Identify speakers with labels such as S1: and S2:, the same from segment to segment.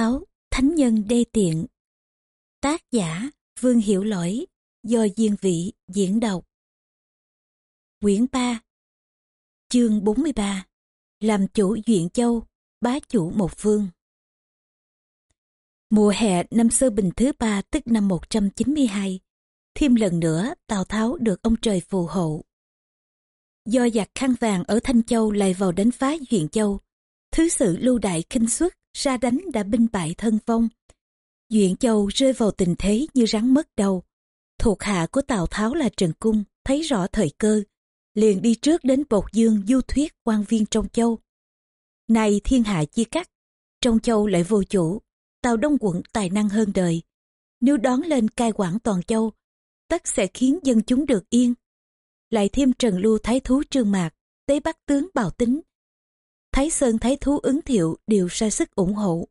S1: Tháo, Thánh Nhân Đê Tiện. Tác giả Vương Hiểu Lỗi Do Diên Vị diễn đọc. Quyển 3 Chương 43 Làm chủ Duyện Châu, bá chủ một phương. Mùa hè năm Sơ Bình thứ ba tức năm 192 Thêm lần nữa Tào Tháo được ông trời phù hộ. Do giặc khăn vàng ở Thanh Châu lại vào đánh phá Duyện Châu Thứ sự lưu đại kinh xuất ra đánh đã binh bại thân vong. Duyện Châu rơi vào tình thế như rắn mất đầu. Thuộc hạ của Tào Tháo là Trần Cung, thấy rõ thời cơ, liền đi trước đến Bột Dương du thuyết quan viên trong châu. nay thiên hạ chia cắt, trong châu lại vô chủ, Tào Đông quận tài năng hơn đời. Nếu đón lên cai quản toàn châu, tất sẽ khiến dân chúng được yên. Lại thêm Trần Lưu Thái Thú Trương Mạc, Tế Bắc Tướng Bào Tính, Thái Sơn Thái Thú ứng thiệu đều ra sức ủng hộ.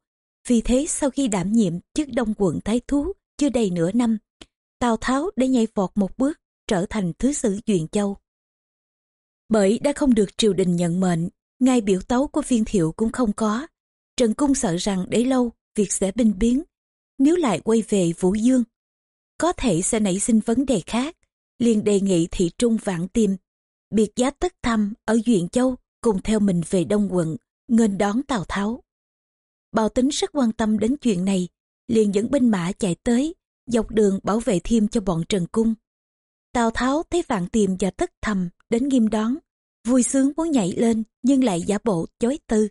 S1: Vì thế sau khi đảm nhiệm chức đông quận Thái Thú chưa đầy nửa năm, Tào Tháo đã nhảy vọt một bước trở thành thứ sử Duyện Châu. Bởi đã không được triều đình nhận mệnh, ngay biểu tấu của viên thiệu cũng không có. Trần Cung sợ rằng để lâu, việc sẽ binh biến. Nếu lại quay về Vũ Dương, có thể sẽ nảy sinh vấn đề khác. liền đề nghị thị trung vạn tiêm, biệt giá tất thăm ở Duyện Châu cùng theo mình về Đông quận, nghênh đón Tào Tháo. Bào tính rất quan tâm đến chuyện này, liền dẫn binh mã chạy tới, dọc đường bảo vệ thêm cho bọn Trần Cung. Tào Tháo thấy vạn tiềm và tất thầm đến nghiêm đón, vui sướng muốn nhảy lên nhưng lại giả bộ chối tư.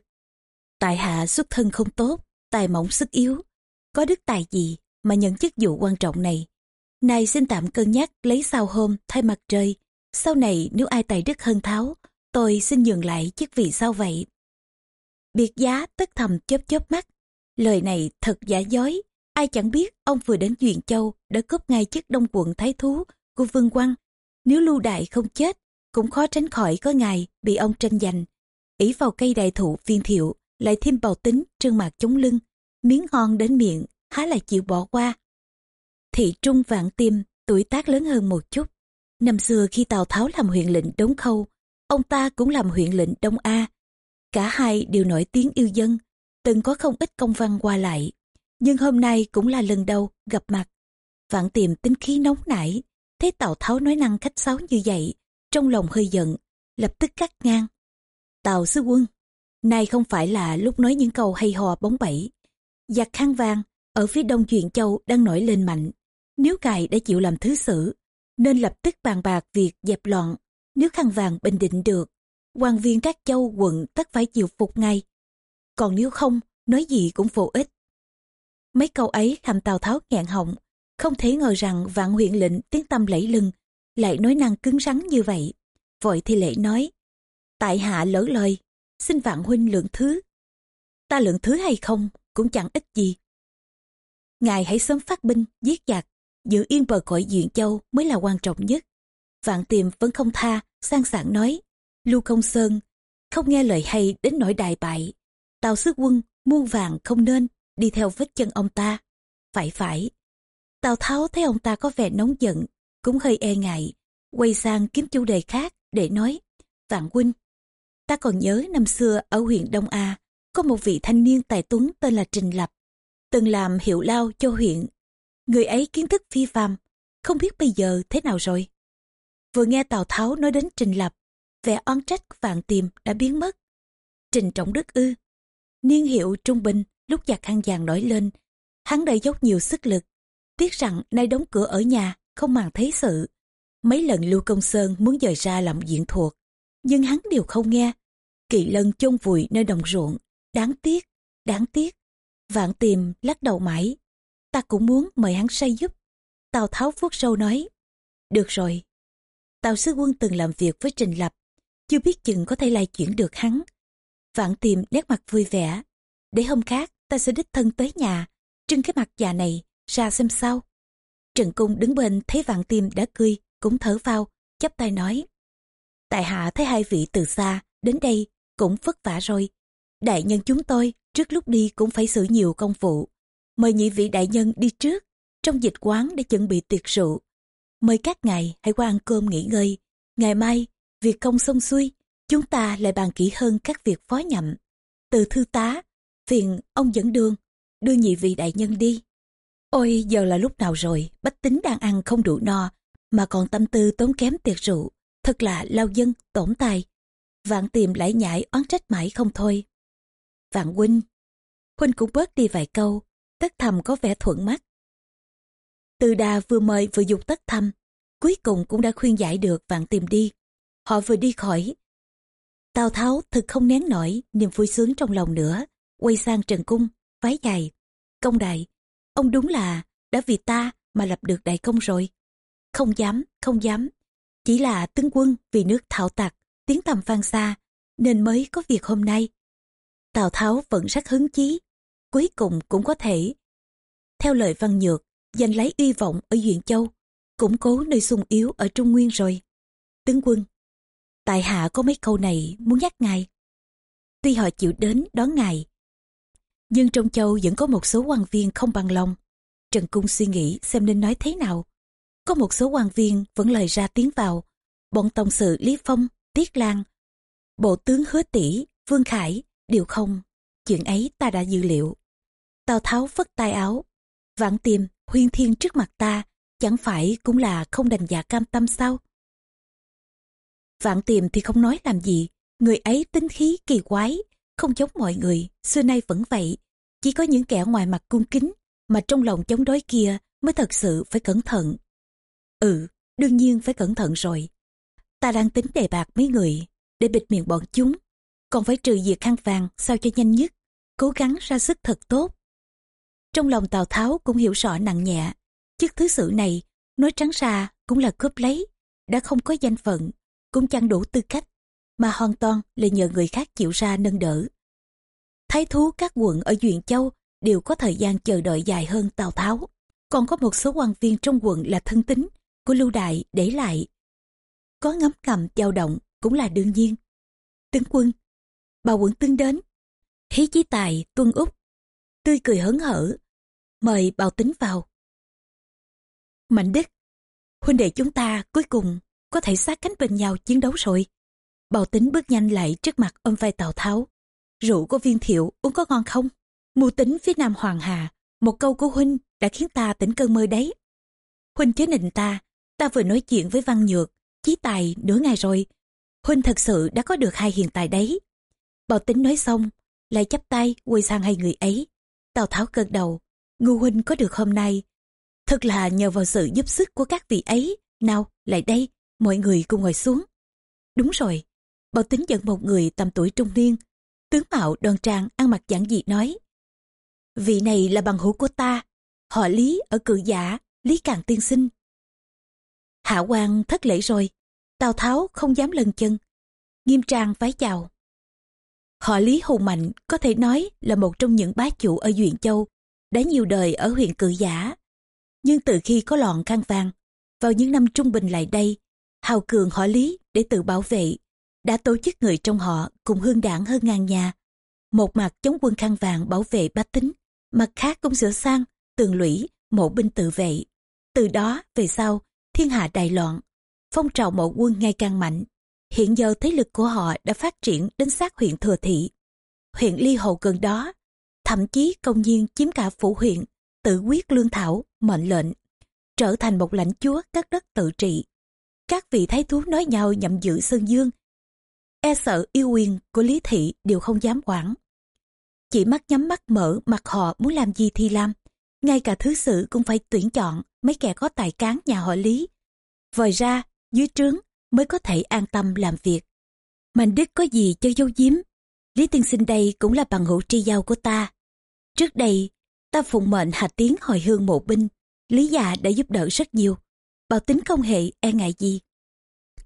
S1: Tại hạ xuất thân không tốt, tài mỏng sức yếu, có đức tài gì mà nhận chức vụ quan trọng này. Này xin tạm cân nhắc lấy sao hôm thay mặt trời, sau này nếu ai tài đức hơn Tháo, tôi xin nhường lại chức vị sao vậy? Biệt giá tất thầm chớp chớp mắt. Lời này thật giả dối. Ai chẳng biết ông vừa đến Duyện Châu đã cướp ngay chức đông quận thái thú của Vương Quang. Nếu lưu đại không chết, cũng khó tránh khỏi có ngày bị ông tranh giành. ỷ vào cây đại thụ viên thiệu, lại thêm bào tính trương mạc chống lưng. Miếng ngon đến miệng, há là chịu bỏ qua. Thị trung vạn tiêm, tuổi tác lớn hơn một chút. Năm xưa khi Tào Tháo làm huyện lệnh đống khâu, Ông ta cũng làm huyện lệnh Đông A. Cả hai đều nổi tiếng yêu dân, từng có không ít công văn qua lại. Nhưng hôm nay cũng là lần đầu gặp mặt. Vạn tiềm tính khí nóng nảy, thấy Tào Tháo nói năng khách sáo như vậy, trong lòng hơi giận, lập tức cắt ngang. Tào sư quân, nay không phải là lúc nói những câu hay hò bóng bẩy. Giặc khăn vàng, ở phía đông chuyện châu đang nổi lên mạnh. Nếu cài đã chịu làm thứ sử, nên lập tức bàn bạc việc dẹp loạn nếu khăn vàng bình định được, quan viên các châu quận tất phải chịu phục ngay. Còn nếu không, nói gì cũng vô ích. Mấy câu ấy làm Tào Tháo ngạn họng, không thể ngờ rằng vạn huyện lệnh tiếng tâm lẫy lưng, lại nói năng cứng rắn như vậy. Vội thì lễ nói, tại hạ lỡ lời, xin vạn huynh lượng thứ. Ta lượng thứ hay không, cũng chẳng ích gì. Ngài hãy sớm phát binh, giết giặc, giữ yên bờ cõi diện châu mới là quan trọng nhất. Vạn tiềm vẫn không tha, sang sảng nói, Lưu Công Sơn, không nghe lời hay đến nỗi đại bại. Tào sứ quân, muôn vàng không nên, đi theo vết chân ông ta. Phải phải. Tào Tháo thấy ông ta có vẻ nóng giận, cũng hơi e ngại, quay sang kiếm chủ đề khác để nói, Vạn huynh, ta còn nhớ năm xưa ở huyện Đông A, có một vị thanh niên tài tuấn tên là Trình Lập, từng làm hiệu lao cho huyện. Người ấy kiến thức phi phàm, không biết bây giờ thế nào rồi. Vừa nghe Tào Tháo nói đến Trình Lập, vẻ oan trách vạn tiềm đã biến mất. Trình Trọng Đức ư. Niên hiệu trung bình lúc giặc khăn vàng nổi lên, hắn đã dốc nhiều sức lực. Tiếc rằng nay đóng cửa ở nhà, không màng thấy sự. Mấy lần Lưu Công Sơn muốn dời ra làm diện thuộc, nhưng hắn đều không nghe. kỳ lân chôn vùi nơi đồng ruộng, đáng tiếc, đáng tiếc. Vạn tiềm lắc đầu mãi, ta cũng muốn mời hắn say giúp. Tào Tháo vuốt sâu nói, được rồi, Tào Sư Quân từng làm việc với Trình Lập, chưa biết chừng có thể lai chuyển được hắn. Vạn tìm nét mặt vui vẻ. Để hôm khác, ta sẽ đích thân tới nhà, trưng cái mặt già này, ra xem sao. Trần Cung đứng bên thấy vạn tìm đã cười, cũng thở vào, chắp tay nói. Tại hạ thấy hai vị từ xa, đến đây, cũng vất vả rồi. Đại nhân chúng tôi, trước lúc đi cũng phải xử nhiều công vụ. Mời nhị vị đại nhân đi trước, trong dịch quán để chuẩn bị tiệc rượu Mời các ngài hãy qua ăn cơm nghỉ ngơi. Ngày mai, việc công xong xuôi, chúng ta lại bàn kỹ hơn các việc phó nhậm. Từ thư tá, phiền ông dẫn đường, đưa nhị vị đại nhân đi. Ôi giờ là lúc nào rồi, bách tính đang ăn không đủ no, mà còn tâm tư tốn kém tiệc rượu, thật là lao dân, tổn tài. Vạn tìm lại nhảy oán trách mãi không thôi. Vạn huynh, huynh cũng bớt đi vài câu, tất thầm có vẻ thuận mắt. Từ đà vừa mời vừa dục tất thăm, cuối cùng cũng đã khuyên giải được vạn tìm đi. Họ vừa đi khỏi. Tào Tháo thực không nén nổi niềm vui sướng trong lòng nữa, quay sang Trần Cung, vái dài. Công đại, ông đúng là đã vì ta mà lập được đại công rồi. Không dám, không dám. Chỉ là tướng quân vì nước thảo tặc, tiếng tầm vang xa, nên mới có việc hôm nay. Tào Tháo vẫn rất hứng chí, cuối cùng cũng có thể. Theo lời văn nhược, giành lấy uy vọng ở Duyện Châu, củng cố nơi sung yếu ở Trung Nguyên rồi. Tướng quân, tại hạ có mấy câu này muốn nhắc ngài. Tuy họ chịu đến đón ngài, nhưng trong châu vẫn có một số quan viên không bằng lòng. Trần Cung suy nghĩ xem nên nói thế nào. Có một số quan viên vẫn lời ra tiếng vào. Bọn tổng sự Lý Phong, Tiết Lan, Bộ tướng Hứa Tỷ, Vương Khải đều không. Chuyện ấy ta đã dự liệu. Tào Tháo phất tay áo. Vạn tim huyên thiên trước mặt ta, chẳng phải cũng là không đành dạ cam tâm sao? Vạn tiềm thì không nói làm gì, người ấy tính khí kỳ quái, không giống mọi người, xưa nay vẫn vậy. Chỉ có những kẻ ngoài mặt cung kính, mà trong lòng chống đối kia mới thật sự phải cẩn thận. Ừ, đương nhiên phải cẩn thận rồi. Ta đang tính đề bạc mấy người, để bịt miệng bọn chúng. Còn phải trừ diệt khăn vàng sao cho nhanh nhất, cố gắng ra sức thật tốt. Trong lòng Tào Tháo cũng hiểu rõ nặng nhẹ, chức thứ sự này, nói trắng ra cũng là cướp lấy, đã không có danh phận, cũng chẳng đủ tư cách mà hoàn toàn là nhờ người khác chịu ra nâng đỡ. Thái thú các quận ở Duyện Châu đều có thời gian chờ đợi dài hơn Tào Tháo. Còn có một số quan viên trong quận là thân tín của Lưu Đại để lại. Có ngấm ngầm dao động cũng là đương nhiên. Tướng quân, bà quận tương đến. Hí chí tài, tuân úc, tươi cười hớn hở. Mời bào tính vào. Mạnh đức, huynh đệ chúng ta cuối cùng có thể sát cánh bên nhau chiến đấu rồi. Bào tính bước nhanh lại trước mặt ôm vai Tào Tháo. Rượu của viên thiệu uống có ngon không? Mưu tính phía nam Hoàng Hà, một câu của Huynh đã khiến ta tỉnh cơn mơ đấy. Huynh chế nịnh ta, ta vừa nói chuyện với Văn Nhược, chí tài nửa ngày rồi. Huynh thật sự đã có được hai hiện tại đấy. Bào tính nói xong, lại chắp tay quay sang hai người ấy. Tào Tháo cơn đầu, Ngô Huynh có được hôm nay. Thật là nhờ vào sự giúp sức của các vị ấy. Nào, lại đây, mọi người cùng ngồi xuống. Đúng rồi, Bảo tính dẫn một người tầm tuổi trung niên, tướng mạo đoan trang ăn mặc giản dị nói. Vị này là bằng hữu của ta, họ Lý ở cự giả, Lý Càng tiên sinh. Hạ quan thất lễ rồi, Tào Tháo không dám lần chân, nghiêm trang vái chào. Họ Lý hùng mạnh có thể nói là một trong những bá chủ ở Duyện Châu, đã nhiều đời ở huyện cự giả. Nhưng từ khi có lọn khăn vàng, vào những năm trung bình lại đây, hào cường họ Lý để tự bảo vệ đã tổ chức người trong họ cùng hương đảng hơn ngàn nhà. Một mặt chống quân khăn vàng bảo vệ bách tính, mặt khác cũng sửa sang, tường lũy, mộ binh tự vệ. Từ đó về sau, thiên hạ đại loạn, phong trào mộ quân ngày càng mạnh. Hiện giờ thế lực của họ đã phát triển đến sát huyện Thừa Thị. Huyện Ly Hầu gần đó, thậm chí công nhiên chiếm cả phủ huyện, tự quyết lương thảo, mệnh lệnh, trở thành một lãnh chúa các đất tự trị. Các vị thái thú nói nhau nhậm giữ Sơn Dương e sợ yêu quyền của Lý Thị đều không dám quản. Chỉ mắt nhắm mắt mở mặt họ muốn làm gì thì làm. Ngay cả thứ sự cũng phải tuyển chọn mấy kẻ có tài cán nhà họ Lý. Vời ra, dưới trướng mới có thể an tâm làm việc. Mạnh Đức có gì cho dấu diếm. Lý Tiên Sinh đây cũng là bằng hữu tri giao của ta. Trước đây, ta phụng mệnh hạ tiến hồi hương mộ binh. Lý già đã giúp đỡ rất nhiều. Bảo tính không hề e ngại gì.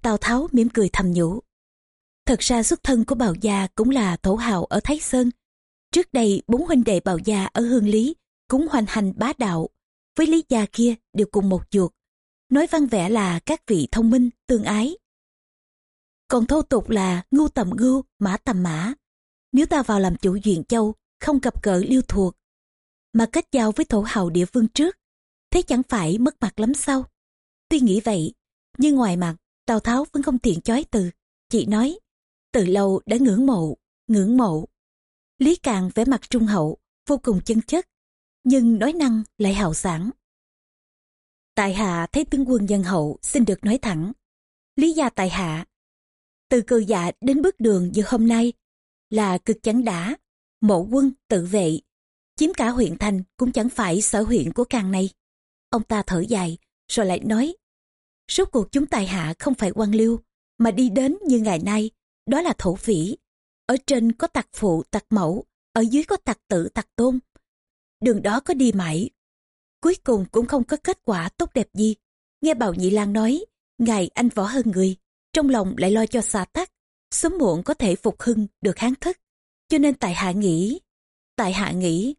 S1: Tào Tháo mỉm cười thầm nhủ. Thật ra xuất thân của Bào Gia cũng là thổ hào ở Thái Sơn. Trước đây bốn huynh đệ Bào Gia ở Hương Lý cũng hoành hành bá đạo. Với Lý Gia kia đều cùng một chuột. Nói văn vẻ là các vị thông minh, tương ái. Còn thô tục là ngu tầm ngu, mã tầm mã. Nếu ta vào làm chủ Duyện Châu, không gặp gỡ liêu thuộc, mà kết giao với thổ hào địa phương trước, thế chẳng phải mất mặt lắm sao? Tuy nghĩ vậy, nhưng ngoài mặt, Tào Tháo vẫn không tiện chói từ. Chị nói, từ lâu đã ngưỡng mộ, ngưỡng mộ. Lý Càng vẻ mặt trung hậu, vô cùng chân chất, nhưng nói năng lại hào sản. Tại hạ thấy tướng quân dân hậu xin được nói thẳng. Lý gia tại hạ, từ cờ dạ đến bước đường như hôm nay là cực chẳng đã, mộ quân tự vệ, chiếm cả huyện thành cũng chẳng phải sở huyện của càng này. Ông ta thở dài, rồi lại nói, Suốt cuộc chúng tài hạ không phải quan liêu, mà đi đến như ngày nay, đó là thổ phỉ. Ở trên có tặc phụ, tặc mẫu, ở dưới có tặc tử, tặc tôn. Đường đó có đi mãi, cuối cùng cũng không có kết quả tốt đẹp gì. Nghe Bào Nhị Lan nói, ngài anh võ hơn người, trong lòng lại lo cho xa tắc, sớm muộn có thể phục hưng được hán thất. Cho nên tại hạ nghĩ, tại hạ nghĩ.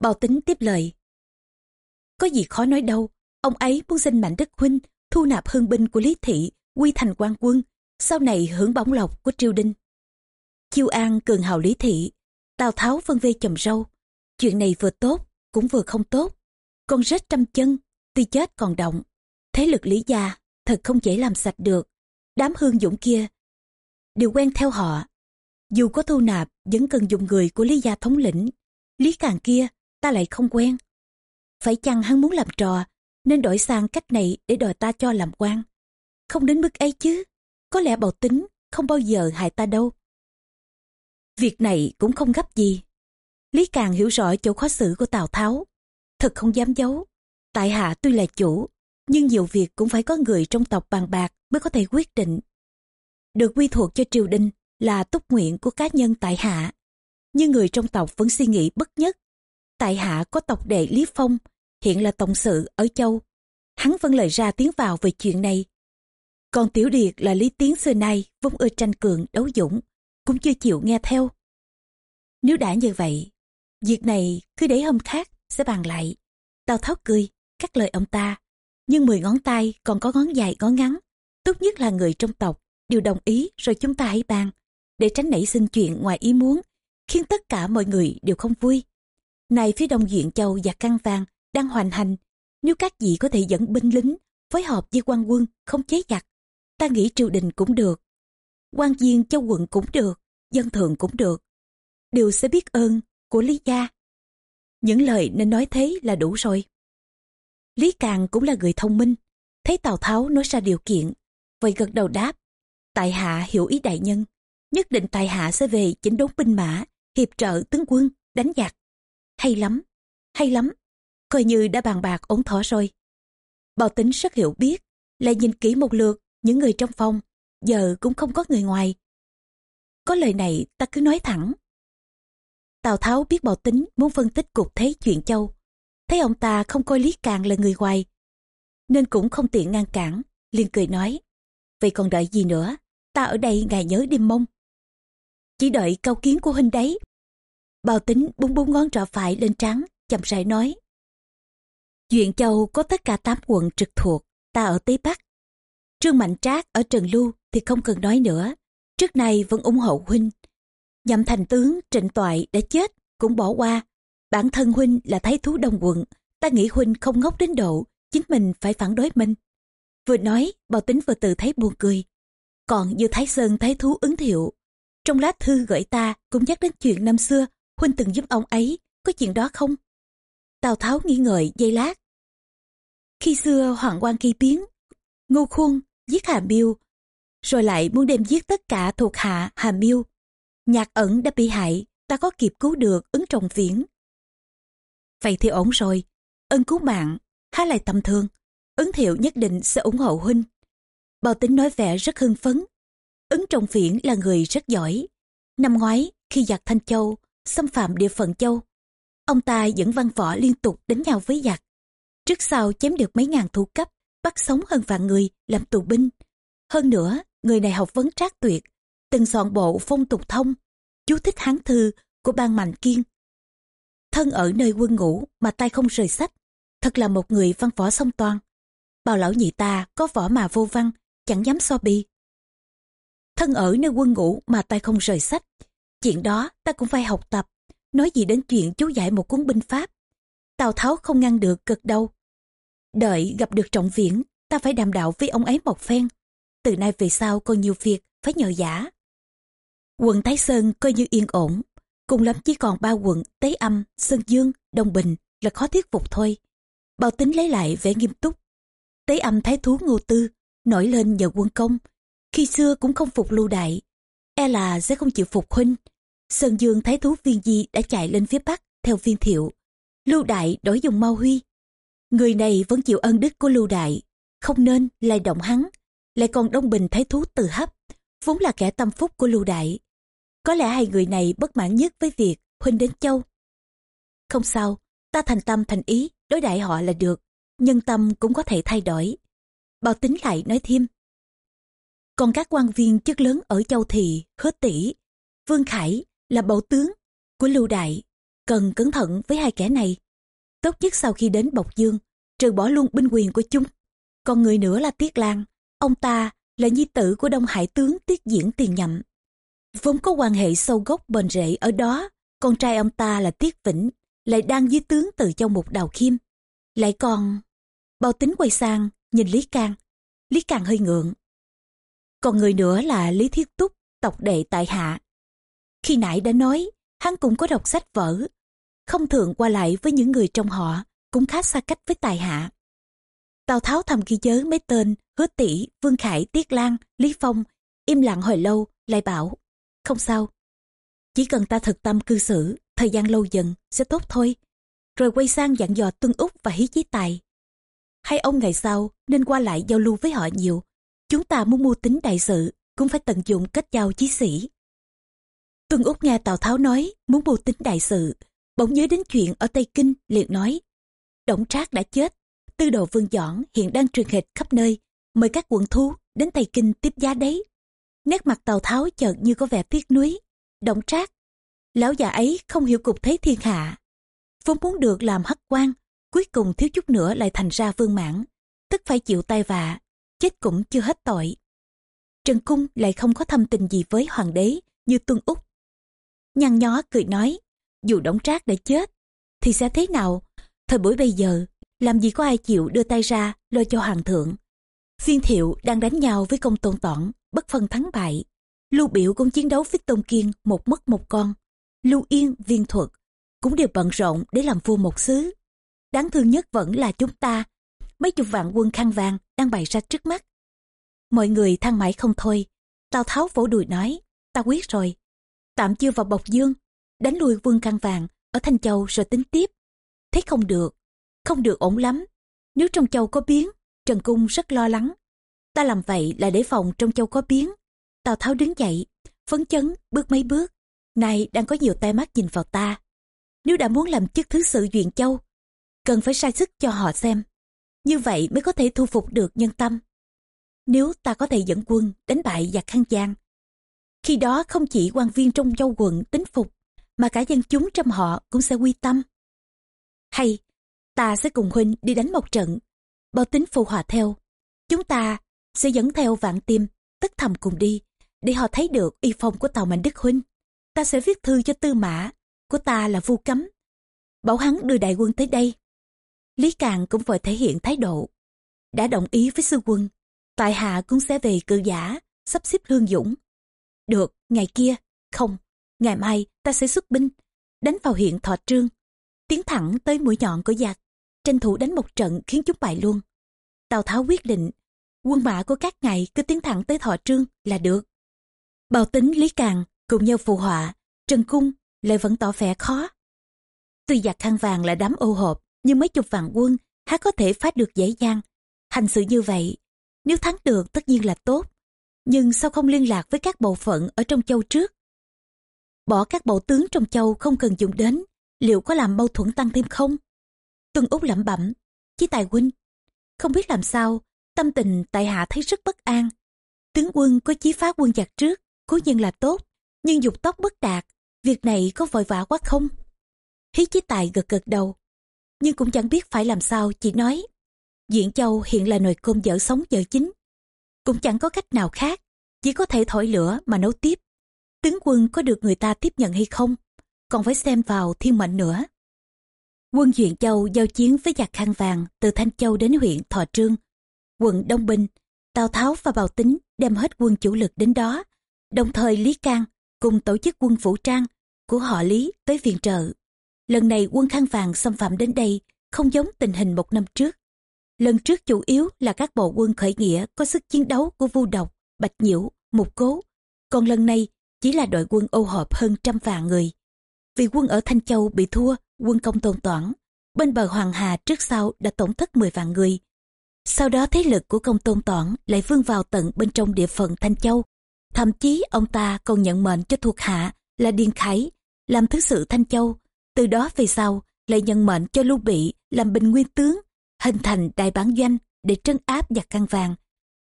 S1: bao tính tiếp lời. Có gì khó nói đâu, ông ấy muốn xin mạnh đức huynh thu nạp hương binh của Lý Thị, quy thành quan quân, sau này hưởng bóng lộc của triều đình. Chiêu An cường hào Lý Thị, Tào Tháo phân vê trồng râu. Chuyện này vừa tốt, cũng vừa không tốt. Con rết trăm chân, tuy chết còn động. Thế lực Lý gia thật không dễ làm sạch được. Đám hương dũng kia đều quen theo họ. Dù có thu nạp, vẫn cần dùng người của Lý gia thống lĩnh. Lý Càng kia, ta lại không quen. Phải chăng hắn muốn làm trò nên đổi sang cách này để đòi ta cho làm quan. Không đến mức ấy chứ, có lẽ bầu tính không bao giờ hại ta đâu. Việc này cũng không gấp gì. Lý Càng hiểu rõ chỗ khó xử của Tào Tháo. Thật không dám giấu. Tại hạ tuy là chủ, nhưng nhiều việc cũng phải có người trong tộc bàn bạc mới có thể quyết định. Được quy thuộc cho triều đình là túc nguyện của cá nhân tại hạ. Nhưng người trong tộc vẫn suy nghĩ bất nhất. Tại hạ có tộc đệ Lý Phong hiện là tổng sự ở châu. Hắn vẫn lời ra tiếng vào về chuyện này. Còn Tiểu Điệt là Lý Tiến xưa nay vốn ưa tranh cường đấu dũng, cũng chưa chịu nghe theo. Nếu đã như vậy, việc này cứ để hôm khác sẽ bàn lại. Tào Tháo cười, cắt lời ông ta. Nhưng mười ngón tay còn có ngón dài ngón ngắn. Tốt nhất là người trong tộc đều đồng ý rồi chúng ta hãy bàn. Để tránh nảy sinh chuyện ngoài ý muốn, khiến tất cả mọi người đều không vui. Này phía đông diện Châu và Căng Vàng đang hoành hành. Nếu các vị có thể dẫn binh lính, phối hợp với quan quân, không chế giặc, ta nghĩ triều đình cũng được. quan viên châu quận cũng được, dân thường cũng được. Đều sẽ biết ơn của Lý Gia. Những lời nên nói thế là đủ rồi. Lý Càng cũng là người thông minh. Thấy Tào Tháo nói ra điều kiện, vậy gật đầu đáp. Tại hạ hiểu ý đại nhân, nhất định tại hạ sẽ về chỉnh đốn binh mã, hiệp trợ tướng quân, đánh giặc. Hay lắm, hay lắm coi như đã bàn bạc ổn thỏa rồi. Bảo tính rất hiểu biết, lại nhìn kỹ một lượt những người trong phòng, giờ cũng không có người ngoài. Có lời này ta cứ nói thẳng. Tào Tháo biết Bảo Tính muốn phân tích cục thế chuyện châu. Thấy ông ta không coi Lý Càng là người ngoài, nên cũng không tiện ngăn cản, liền cười nói. Vậy còn đợi gì nữa, ta ở đây ngài nhớ đêm mông. Chỉ đợi câu kiến của huynh đấy. bao tính búng búng ngón trỏ phải lên trắng, chậm rãi nói. Duyện Châu có tất cả 8 quận trực thuộc, ta ở Tây Bắc. Trương Mạnh Trác ở Trần Lưu thì không cần nói nữa, trước nay vẫn ủng hộ huynh. Nhậm thành tướng Trịnh Toại đã chết, cũng bỏ qua. Bản thân huynh là thái thú đông quận, ta nghĩ huynh không ngốc đến độ, chính mình phải phản đối mình. Vừa nói, bao tính vừa tự thấy buồn cười. Còn như Thái Sơn thái thú ứng thiệu, trong lá thư gửi ta cũng nhắc đến chuyện năm xưa, huynh từng giúp ông ấy, có chuyện đó không? Tào Tháo nghi ngợi giây lát. Khi xưa Hoàng quan kỳ biến, Ngô Khuôn giết Hà Miêu, rồi lại muốn đem giết tất cả thuộc hạ Hà Miêu. Nhạc ẩn đã bị hại, ta có kịp cứu được ứng trọng viễn. Vậy thì ổn rồi, ân cứu mạng, há lại tầm thường, ứng thiệu nhất định sẽ ủng hộ huynh. bao tính nói vẻ rất hưng phấn. Ứng trọng viễn là người rất giỏi. Năm ngoái, khi giặc Thanh Châu, xâm phạm địa phận Châu, Ông ta dẫn văn võ liên tục đánh nhau với giặc. Trước sau chém được mấy ngàn thủ cấp, bắt sống hơn vạn người làm tù binh. Hơn nữa, người này học vấn trác tuyệt, từng soạn bộ phong tục thông, chú thích hán thư của ban Mạnh Kiên. Thân ở nơi quân ngũ mà tay không rời sách, thật là một người văn võ song toàn. Bào lão nhị ta có võ mà vô văn, chẳng dám so bi. Thân ở nơi quân ngũ mà tay không rời sách, chuyện đó ta cũng phải học tập nói gì đến chuyện chú giải một cuốn binh pháp. Tào Tháo không ngăn được cực đâu. Đợi gặp được trọng viễn, ta phải đàm đạo với ông ấy một phen. Từ nay về sau còn nhiều việc phải nhờ giả. Quận Thái Sơn coi như yên ổn, cùng lắm chỉ còn ba quận Tế Âm, Sơn Dương, Đông Bình, là khó thuyết phục thôi. Bao tính lấy lại vẻ nghiêm túc. Tế âm thái thú ngô tư, nổi lên nhờ quân công. Khi xưa cũng không phục lưu đại. E là sẽ không chịu phục huynh. Sơn Dương thái thú viên di đã chạy lên phía bắc theo viên thiệu. Lưu đại đổi dùng mau huy. Người này vẫn chịu ân đức của lưu đại. Không nên lại động hắn. Lại còn đông bình thái thú từ hấp. Vốn là kẻ tâm phúc của lưu đại. Có lẽ hai người này bất mãn nhất với việc huynh đến châu. Không sao, ta thành tâm thành ý, đối đại họ là được. Nhân tâm cũng có thể thay đổi. Bao tính lại nói thêm. Còn các quan viên chức lớn ở châu thị hứa tỷ, Vương Khải là bộ tướng của Lưu Đại. Cần cẩn thận với hai kẻ này. Tốt nhất sau khi đến Bộc Dương, trừ bỏ luôn binh quyền của chúng. Còn người nữa là Tiết Lan. Ông ta là nhi tử của Đông Hải tướng Tiết Diễn Tiền Nhậm vốn có quan hệ sâu gốc bền rễ ở đó con trai ông ta là tiết vĩnh lại đang dưới tướng từ châu mục đào khiêm lại còn bao tính quay sang nhìn lý cang lý cang hơi ngượng còn người nữa là lý thiết túc tộc đệ tại hạ khi nãy đã nói hắn cũng có đọc sách vở không thường qua lại với những người trong họ cũng khá xa cách với tài hạ tào tháo thầm ghi nhớ mấy tên hứa tỷ vương khải tiết lan lý phong im lặng hồi lâu lại bảo không sao. Chỉ cần ta thực tâm cư xử, thời gian lâu dần sẽ tốt thôi. Rồi quay sang dặn dò Tuân Úc và Hí Chí Tài. Hai ông ngày sau nên qua lại giao lưu với họ nhiều. Chúng ta muốn mưu tính đại sự, cũng phải tận dụng kết giao chí sĩ. Tuân Úc nghe Tào Tháo nói muốn mưu tính đại sự, bỗng nhớ đến chuyện ở Tây Kinh liền nói. Đổng Trác đã chết, tư đồ vương dõn hiện đang truyền hệt khắp nơi, mời các quận thú đến Tây Kinh tiếp giá đấy. Nét mặt Tào Tháo chợt như có vẻ tiếc nuối, động trác. Lão già ấy không hiểu cục thế thiên hạ. Vốn muốn được làm hắc quan, cuối cùng thiếu chút nữa lại thành ra vương mãn, tức phải chịu tai vạ, chết cũng chưa hết tội. Trần Cung lại không có thâm tình gì với hoàng đế như Tuân Úc. Nhăn nhó cười nói, dù đổng trác đã chết, thì sẽ thế nào? Thời buổi bây giờ, làm gì có ai chịu đưa tay ra lo cho hoàng thượng. Viên thiệu đang đánh nhau với công tôn toản, bất phân thắng bại. Lưu Biểu cũng chiến đấu với Tôn Kiên một mất một con. Lưu Yên, Viên Thuật cũng đều bận rộn để làm vua một xứ. Đáng thương nhất vẫn là chúng ta, mấy chục vạn quân khăn vàng đang bày ra trước mắt. Mọi người than mãi không thôi, Tào Tháo vỗ đùi nói, ta quyết rồi. Tạm chưa vào Bộc Dương, đánh lui quân khăn vàng ở Thanh Châu rồi tính tiếp. Thế không được, không được ổn lắm. Nếu trong châu có biến, Trần Cung rất lo lắng. Ta làm vậy là để phòng trong châu có biến. Tào Tháo đứng dậy, phấn chấn, bước mấy bước. Này đang có nhiều tay mắt nhìn vào ta. Nếu đã muốn làm chức thứ sự duyện châu, cần phải sai sức cho họ xem. Như vậy mới có thể thu phục được nhân tâm. Nếu ta có thể dẫn quân đánh bại giặc khăn giang, khi đó không chỉ quan viên trong châu quận tính phục, mà cả dân chúng trong họ cũng sẽ quy tâm. Hay, ta sẽ cùng huynh đi đánh một trận, bao tính phù hòa theo. Chúng ta sẽ dẫn theo vạn tim, tức thầm cùng đi, để họ thấy được y phong của tàu Mạnh Đức Huynh. Ta sẽ viết thư cho tư mã, của ta là vu cấm. Bảo hắn đưa đại quân tới đây. Lý Càng cũng vội thể hiện thái độ. Đã đồng ý với sư quân, tại hạ cũng sẽ về cự giả, sắp xếp lương dũng. Được, ngày kia, không, ngày mai ta sẽ xuất binh, đánh vào huyện Thọ Trương, tiến thẳng tới mũi nhọn của giặc, tranh thủ đánh một trận khiến chúng bại luôn. Tào Tháo quyết định quân mã của các ngài cứ tiến thẳng tới thọ trương là được. Bào tính Lý Càng cùng nhau phù họa, Trần Cung lại vẫn tỏ vẻ khó. Tuy giặc khăn vàng là đám ô hộp, nhưng mấy chục vạn quân há có thể phá được dễ dàng. Hành sự như vậy, nếu thắng được tất nhiên là tốt. Nhưng sao không liên lạc với các bộ phận ở trong châu trước? Bỏ các bộ tướng trong châu không cần dùng đến, liệu có làm mâu thuẫn tăng thêm không? Tuân Úc lẩm bẩm, chí tài huynh, không biết làm sao Tâm tình tại hạ thấy rất bất an. Tướng quân có chí phá quân giặc trước, cố nhiên là tốt, nhưng dục tốc bất đạt, việc này có vội vã quá không? Hí chí tài gật gật đầu, nhưng cũng chẳng biết phải làm sao, chỉ nói. Diện Châu hiện là nồi cơm dở sống dở chính. Cũng chẳng có cách nào khác, chỉ có thể thổi lửa mà nấu tiếp. Tướng quân có được người ta tiếp nhận hay không, còn phải xem vào thiên mệnh nữa. Quân Duyện Châu giao chiến với giặc khăn vàng từ Thanh Châu đến huyện Thọ Trương quận Đông Bình, Tào Tháo và Bào Tính đem hết quân chủ lực đến đó, đồng thời Lý Cang cùng tổ chức quân vũ trang của họ Lý tới viện trợ lần này quân khăn vàng xâm phạm đến đây không giống tình hình một năm trước. Lần trước chủ yếu là các bộ quân khởi nghĩa có sức chiến đấu của Vu Độc, Bạch Nhiễu, Mục Cố. Còn lần này chỉ là đội quân ô hợp hơn trăm vạn người. Vì quân ở Thanh Châu bị thua, quân công tôn toản. Bên bờ Hoàng Hà trước sau đã tổn thất 10 vạn người. Sau đó thế lực của công tôn toản lại vươn vào tận bên trong địa phận Thanh Châu. Thậm chí ông ta còn nhận mệnh cho thuộc hạ là Điền Khải làm thứ sự Thanh Châu. Từ đó về sau lại nhận mệnh cho Lưu Bị làm bình nguyên tướng, hình thành đại bản doanh để trấn áp giặc khang vàng.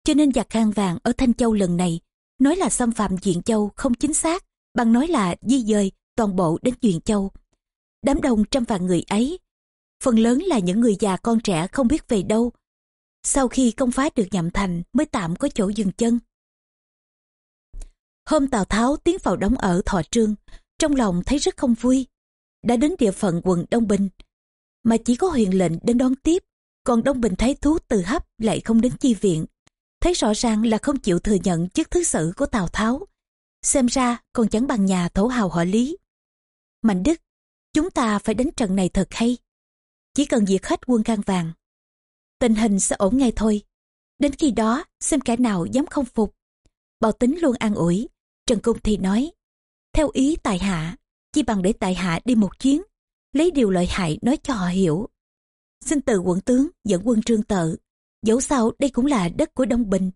S1: Cho nên giặc khang vàng ở Thanh Châu lần này nói là xâm phạm Diện Châu không chính xác, bằng nói là di dời toàn bộ đến Duyện Châu. Đám đông trăm vạn người ấy, phần lớn là những người già con trẻ không biết về đâu. Sau khi công phá được nhậm thành mới tạm có chỗ dừng chân. Hôm Tào Tháo tiến vào đóng ở Thọ Trương, trong lòng thấy rất không vui. Đã đến địa phận quận Đông Bình, mà chỉ có huyền lệnh đến đón tiếp, còn Đông Bình thấy thú từ hấp lại không đến chi viện. Thấy rõ ràng là không chịu thừa nhận chức thứ sử của Tào Tháo. Xem ra còn chẳng bằng nhà thổ hào họ Lý. Mạnh Đức, chúng ta phải đánh trận này thật hay. Chỉ cần diệt hết quân can vàng. Tình hình sẽ ổn ngay thôi. Đến khi đó, xem kẻ nào dám không phục. bảo tính luôn an ủi. Trần Cung thì nói, theo ý tài hạ, chỉ bằng để tài hạ đi một chuyến, lấy điều lợi hại nói cho họ hiểu. Xin từ quận tướng dẫn quân trương tự, dẫu sao đây cũng là đất của Đông Bình.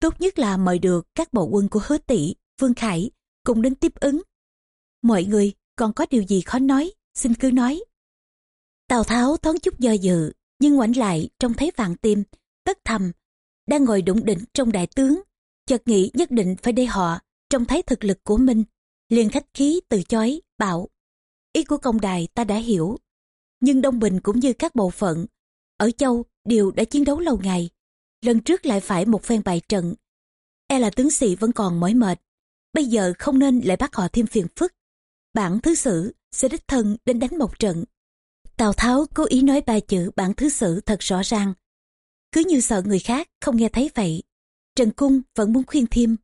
S1: Tốt nhất là mời được các bộ quân của hứa tỷ, Vương Khải cùng đến tiếp ứng. Mọi người còn có điều gì khó nói, xin cứ nói. Tào Tháo thoáng chút do dự, nhưng ngoảnh lại trông thấy vạn tim, tất thầm, đang ngồi đụng đỉnh trong đại tướng, chợt nghĩ nhất định phải để họ trông thấy thực lực của mình, liền khách khí từ chối, bảo. Ý của công đài ta đã hiểu, nhưng Đông Bình cũng như các bộ phận, ở châu đều đã chiến đấu lâu ngày, lần trước lại phải một phen bại trận. E là tướng sĩ vẫn còn mỏi mệt, bây giờ không nên lại bắt họ thêm phiền phức. Bản thứ sử sẽ đích thân đến đánh một trận. Tào Tháo cố ý nói ba chữ bản thứ sử thật rõ ràng. Cứ như sợ người khác không nghe thấy vậy. Trần Cung vẫn muốn khuyên thêm.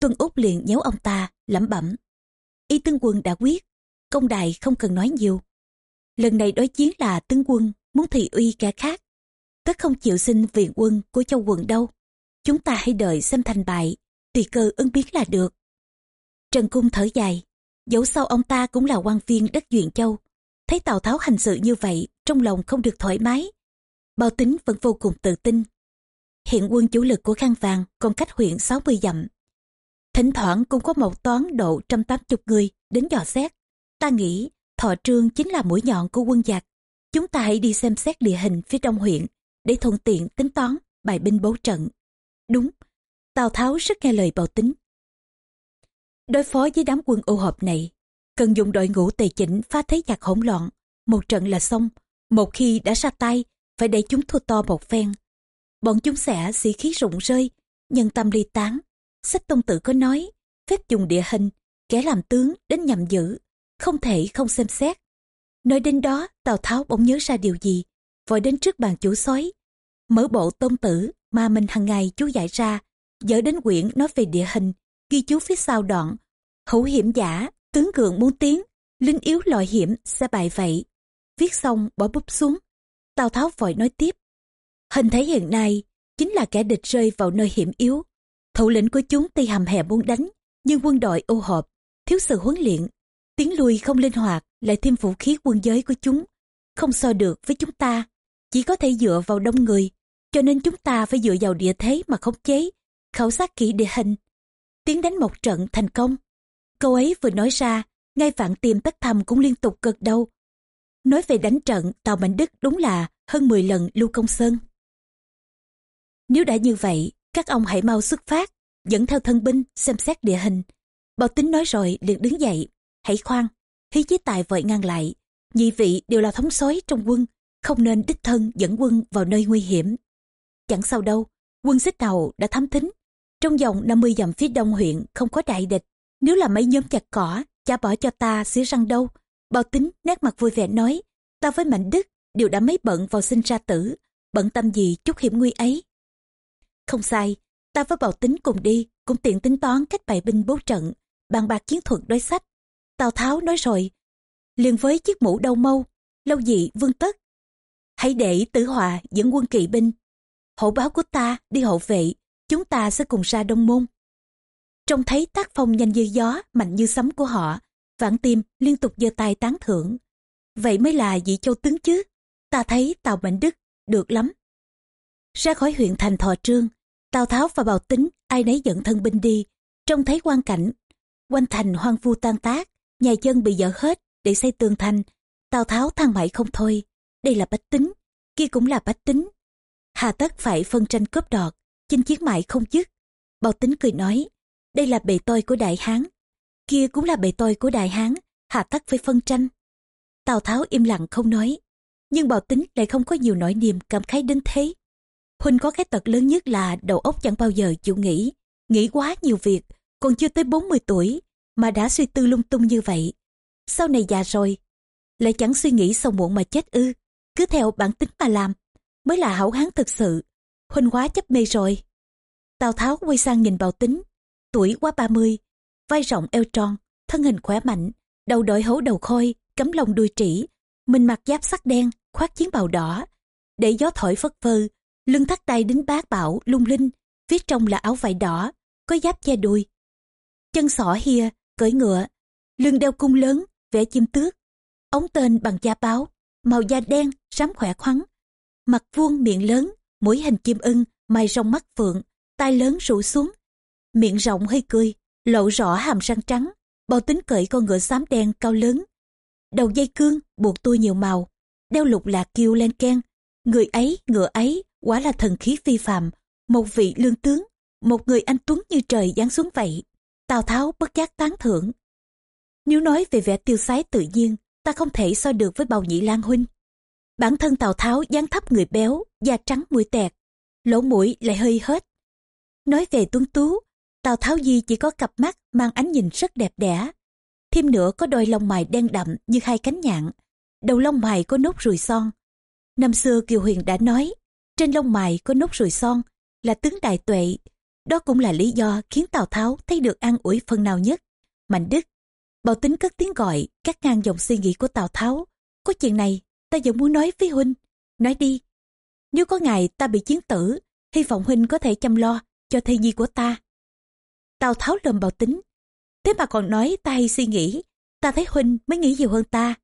S1: Tuân Úc liền nhéo ông ta, lẩm bẩm. Y tướng quân đã quyết, công đài không cần nói nhiều. Lần này đối chiến là tướng quân muốn thị uy kẻ khác. Tất không chịu xin viện quân của châu quận đâu. Chúng ta hãy đợi xem thành bại, tùy cơ ứng biến là được. Trần Cung thở dài, dẫu sau ông ta cũng là quan viên đất Duyện Châu. Thấy Tào Tháo hành sự như vậy, trong lòng không được thoải mái. Bao tính vẫn vô cùng tự tin. Hiện quân chủ lực của Khang Vàng còn cách huyện 60 dặm. Thỉnh thoảng cũng có một toán độ trăm tám chục người đến dò xét. Ta nghĩ thọ trương chính là mũi nhọn của quân giặc. Chúng ta hãy đi xem xét địa hình phía đông huyện để thuận tiện tính toán bài binh bố trận. Đúng, Tào Tháo rất nghe lời bào tính. Đối phó với đám quân ô hợp này, cần dùng đội ngũ tề chỉnh phá thế giặc hỗn loạn. Một trận là xong, một khi đã ra tay, phải để chúng thua to một phen. Bọn chúng sẽ sĩ khí rụng rơi, nhân tâm ly tán. Sách tông tự có nói, phép dùng địa hình, kẻ làm tướng đến nhằm giữ, không thể không xem xét. Nói đến đó, Tào Tháo bỗng nhớ ra điều gì, vội đến trước bàn chủ sói. Mở bộ tôn tử mà mình hàng ngày chú giải ra, dở đến quyển nói về địa hình, ghi chú phía sau đoạn. Hữu hiểm giả, tướng cường muốn tiến, linh yếu loại hiểm sẽ bại vậy. Viết xong bỏ bút xuống. Tào Tháo vội nói tiếp. Hình thấy hiện nay chính là kẻ địch rơi vào nơi hiểm yếu. Thủ lĩnh của chúng tuy hầm hè muốn đánh, nhưng quân đội ô hợp, thiếu sự huấn luyện. Tiến lui không linh hoạt, lại thêm vũ khí quân giới của chúng. Không so được với chúng ta, chỉ có thể dựa vào đông người. Cho nên chúng ta phải dựa vào địa thế mà khống chế, khảo sát kỹ địa hình. Tiến đánh một trận thành công. Câu ấy vừa nói ra, ngay vạn tiềm tất thầm cũng liên tục gật đầu. Nói về đánh trận, Tàu Mạnh Đức đúng là hơn 10 lần Lưu Công Sơn. Nếu đã như vậy, các ông hãy mau xuất phát, dẫn theo thân binh, xem xét địa hình. Bảo tính nói rồi liền đứng dậy, hãy khoan, hí chí tài vội ngăn lại. Nhị vị đều là thống soái trong quân, không nên đích thân dẫn quân vào nơi nguy hiểm. Chẳng sao đâu, quân xích đầu đã thám thính. Trong vòng 50 dặm phía đông huyện không có đại địch. Nếu là mấy nhóm chặt cỏ, chả bỏ cho ta xía răng đâu. Bao tính nét mặt vui vẻ nói, ta với Mạnh Đức đều đã mấy bận vào sinh ra tử, bận tâm gì chút hiểm nguy ấy. Không sai, ta với Bảo Tính cùng đi, cũng tiện tính toán cách bày binh bố trận, bàn bạc chiến thuật đối sách. Tào Tháo nói rồi, liền với chiếc mũ đầu mâu, lâu dị vương tất. Hãy để tử họa dẫn quân kỵ binh. hộ báo của ta đi hộ vệ, chúng ta sẽ cùng ra đông môn. Trông thấy tác phong nhanh như gió, mạnh như sấm của họ, vạn tim liên tục giơ tay tán thưởng. Vậy mới là vị châu tướng chứ. Ta thấy Tào Mạnh Đức được lắm. Ra khỏi huyện thành Thọ Trương, Tào Tháo và Bào Tính ai nấy dẫn thân binh đi, trông thấy quan cảnh. Quanh thành hoang vu tan tác, nhà dân bị dở hết để xây tường thành. Tào Tháo than mãi không thôi. Đây là bách tính, kia cũng là bách tính. Hà tất phải phân tranh cướp đọt, chinh chiến mãi không dứt. Bào Tính cười nói, đây là bề tôi của Đại Hán. Kia cũng là bề tôi của Đại Hán, hà tất phải phân tranh. Tào Tháo im lặng không nói. Nhưng Bào Tính lại không có nhiều nỗi niềm cảm khái đến thế. Huynh có cái tật lớn nhất là đầu óc chẳng bao giờ chịu nghĩ. Nghĩ quá nhiều việc, còn chưa tới 40 tuổi, mà đã suy tư lung tung như vậy. Sau này già rồi, lại chẳng suy nghĩ sâu muộn mà chết ư. Cứ theo bản tính mà làm, mới là hảo hán thực sự. Huynh quá chấp mê rồi. Tào Tháo quay sang nhìn Bào Tính, tuổi quá 30, vai rộng eo tròn, thân hình khỏe mạnh, đầu đội hấu đầu khôi, cấm lông đuôi trĩ, mình mặc giáp sắt đen, khoác chiến bào đỏ, để gió thổi phất phơ, lưng thắt tay đính bát bảo lung linh, viết trong là áo vải đỏ, có giáp che đuôi. Chân sỏ hia, cưỡi ngựa, lưng đeo cung lớn, vẽ chim tước, ống tên bằng da báo, màu da đen, sám khỏe khoắn, mặt vuông miệng lớn, mũi hình chim ưng, mày rong mắt phượng, tai lớn rủ xuống, miệng rộng hơi cười, lộ rõ hàm răng trắng, bao tính cởi con ngựa xám đen cao lớn. Đầu dây cương buộc tôi nhiều màu, đeo lục lạc kiêu lên ken. Người ấy, ngựa ấy, quả là thần khí phi phàm, một vị lương tướng, một người anh tuấn như trời giáng xuống vậy. Tào Tháo bất giác tán thưởng. Nếu nói về vẻ tiêu sái tự nhiên, ta không thể so được với bầu nhị lan huynh. Bản thân Tào Tháo dáng thấp người béo, da trắng mũi tẹt, lỗ mũi lại hơi hết. Nói về tuấn tú, Tào Tháo Di chỉ có cặp mắt mang ánh nhìn rất đẹp đẽ. Thêm nữa có đôi lông mày đen đậm như hai cánh nhạn, đầu lông mày có nốt ruồi son. Năm xưa Kiều Huyền đã nói, trên lông mày có nốt ruồi son là tướng đại tuệ. Đó cũng là lý do khiến Tào Tháo thấy được an ủi phần nào nhất. Mạnh Đức, Bảo tính cất tiếng gọi, cắt ngang dòng suy nghĩ của Tào Tháo. Có chuyện này, ta vẫn muốn nói với Huynh. Nói đi. Nếu có ngày ta bị chiến tử, hy vọng Huynh có thể chăm lo cho thê nhi của ta. Tào Tháo lầm Bảo tính. Thế mà còn nói ta hay suy nghĩ. Ta thấy Huynh mới nghĩ nhiều hơn ta.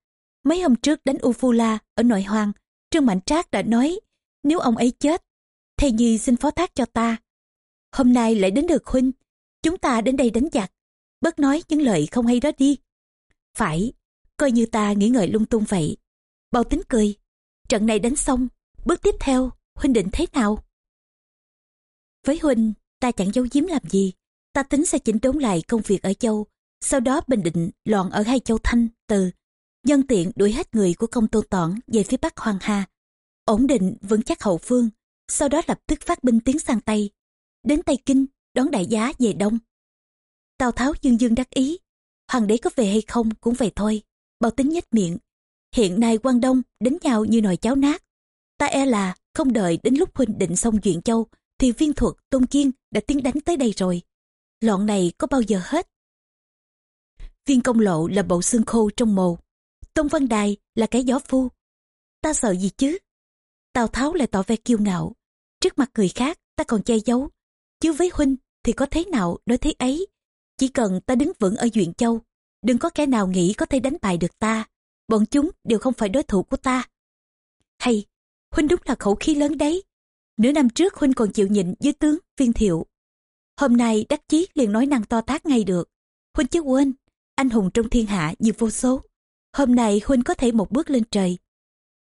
S1: Mấy hôm trước đánh Ufula ở nội hoàng, Trương Mạnh Trác đã nói nếu ông ấy chết, thầy Nhi xin phó thác cho ta. Hôm nay lại đến được Huynh, chúng ta đến đây đánh giặc, bớt nói những lời không hay đó đi. Phải, coi như ta nghĩ ngợi lung tung vậy. Bao tính cười, trận này đánh xong, bước tiếp theo, Huynh định thế nào? Với Huynh, ta chẳng giấu giếm làm gì, ta tính sẽ chỉnh đốn lại công việc ở châu, sau đó bình định loạn ở hai châu Thanh, Từ, nhân tiện đuổi hết người của công tôn tỏn về phía bắc Hoàng Hà, ổn định vững chắc hậu phương, sau đó lập tức phát binh tiến sang Tây, đến Tây Kinh đón đại giá về Đông. Tào Tháo dương dương đắc ý, hoàng đế có về hay không cũng vậy thôi, bao tính nhếch miệng. Hiện nay quan Đông đánh nhau như nồi cháo nát, ta e là không đợi đến lúc huynh định xong chuyện châu thì viên thuật tôn kiên đã tiến đánh tới đây rồi. Loạn này có bao giờ hết? Viên công lộ là bộ xương khô trong mồ. Tôn văn đài là cái gió phu. Ta sợ gì chứ? Tào tháo lại tỏ vẻ kiêu ngạo. Trước mặt người khác ta còn che giấu chứ với huynh thì có thế nào nói thế ấy? Chỉ cần ta đứng vững ở duyện châu, đừng có kẻ nào nghĩ có thể đánh bại được ta. Bọn chúng đều không phải đối thủ của ta. Hay, huynh đúng là khẩu khí lớn đấy. Nửa năm trước huynh còn chịu nhịn với tướng viên thiệu. Hôm nay đắc chí liền nói năng to tác ngay được. Huynh chứ quên, anh hùng trong thiên hạ nhiều vô số. Hôm nay huynh có thể một bước lên trời.